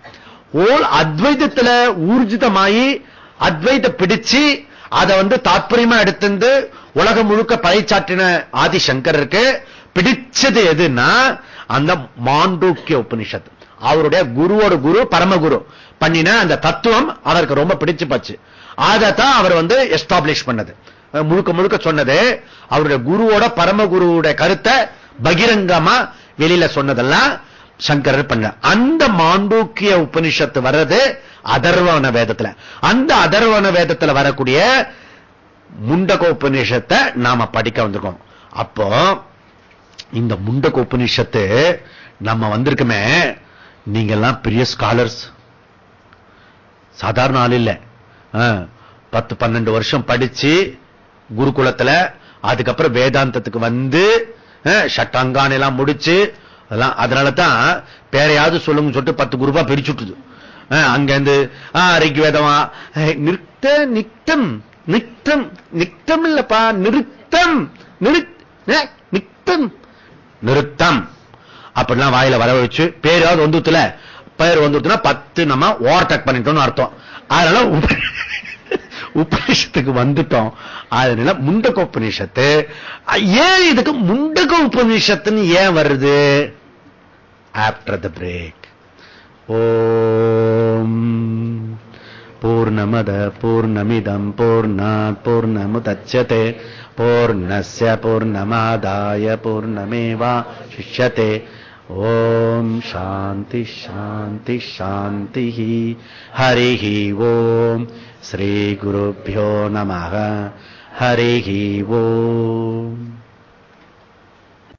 ஓல் அத்வைதத்துல ஊர்ஜிதமாயி அத்வைத பிடிச்சு அதை வந்து தாற்பயமா எடுத்து உலகம் முழுக்க பறைச்சாற்றின ஆதிசங்கருக்கு பிடிச்சது எதுன்னா அந்த மாண்டூக்கிய உபனிஷத்து. அவருடைய குருவோட குரு பரமகுரு. பண்ணின அந்த தத்துவம் அவருக்கு ரொம்ப பிடிச்சு போச்சு. அதைத்தான் அவர் வந்து எஸ்டாப்ளிஷ் பண்ணது. முழுக்க முழுக்க சொன்னது. அவருடைய குருவோட பரமகுருவோட கருத்தை பகிரங்கமா வெளியில சொன்னதெல்லாம் சங்கரர் பண்ண. அந்த மாண்டூக்கிய உபனிஷத்து வர்றது அதர்வன வேதத்துல. அந்த அதர்வன வேதத்துல வரக்கூடிய முண்டக உபநிஷத்தை நாம படிக்க வந்திருக்கோம். அப்போ இந்த முண்டக உபநிஷத்து நம்ம வந்திருக்குமே நீங்க எல்லாம் பெரிய ஸ்காலர்ஸ் சாதாரண ஆள் இல்ல. பத்து பன்னெண்டு வருஷம் படிச்சு குருகுலத்துல அதுக்கப்புறம் வேதாந்தத்துக்கு வந்து ஷட்டாங்கான் எல்லாம் முடிச்சு அதெல்லாம் அதனாலதான் பேரையாவது சொல்லுங்க சொல்லிட்டு பத்து குரூப்பா பிரிச்சுட்டுது. அங்க இருந்து ரிக்வேதமா நிறுத்த நித்தம் நித்தம் நித்தம் இல்லப்பா நிறுத்தம் நித்தம் நிறுத்தம். அப்படிலாம் வாயில வர வச்சு பேரையாவது வந்துத்துல பேர் வந்துட்டுனா பத்து நம்ம ஓவர்டேக் பண்ணிட்டோம்னு அர்த்தம். அதனால உபநிஷத்துக்கு வந்துட்டோம். அதனால முண்டக உபநிஷத்து. ஏன் இதுக்கு முண்டக உபநிஷத்துன்னு ஏன் வருது? ஆப்டர் த பிரேக் ஓம். பூர்ணமத பூர்ணமிதம் பூர்ணாத் பூர்ணமுதட்சதே பூர்ணஸ்ய பூர்ணமாதாய பூர்ணமேவா சிஷ்யதே. ஓம். சாந்தி சாந்தி சாந்தி ஹரி ஓம். श्रीगुरुभ्यो नमः। हरिः ओम्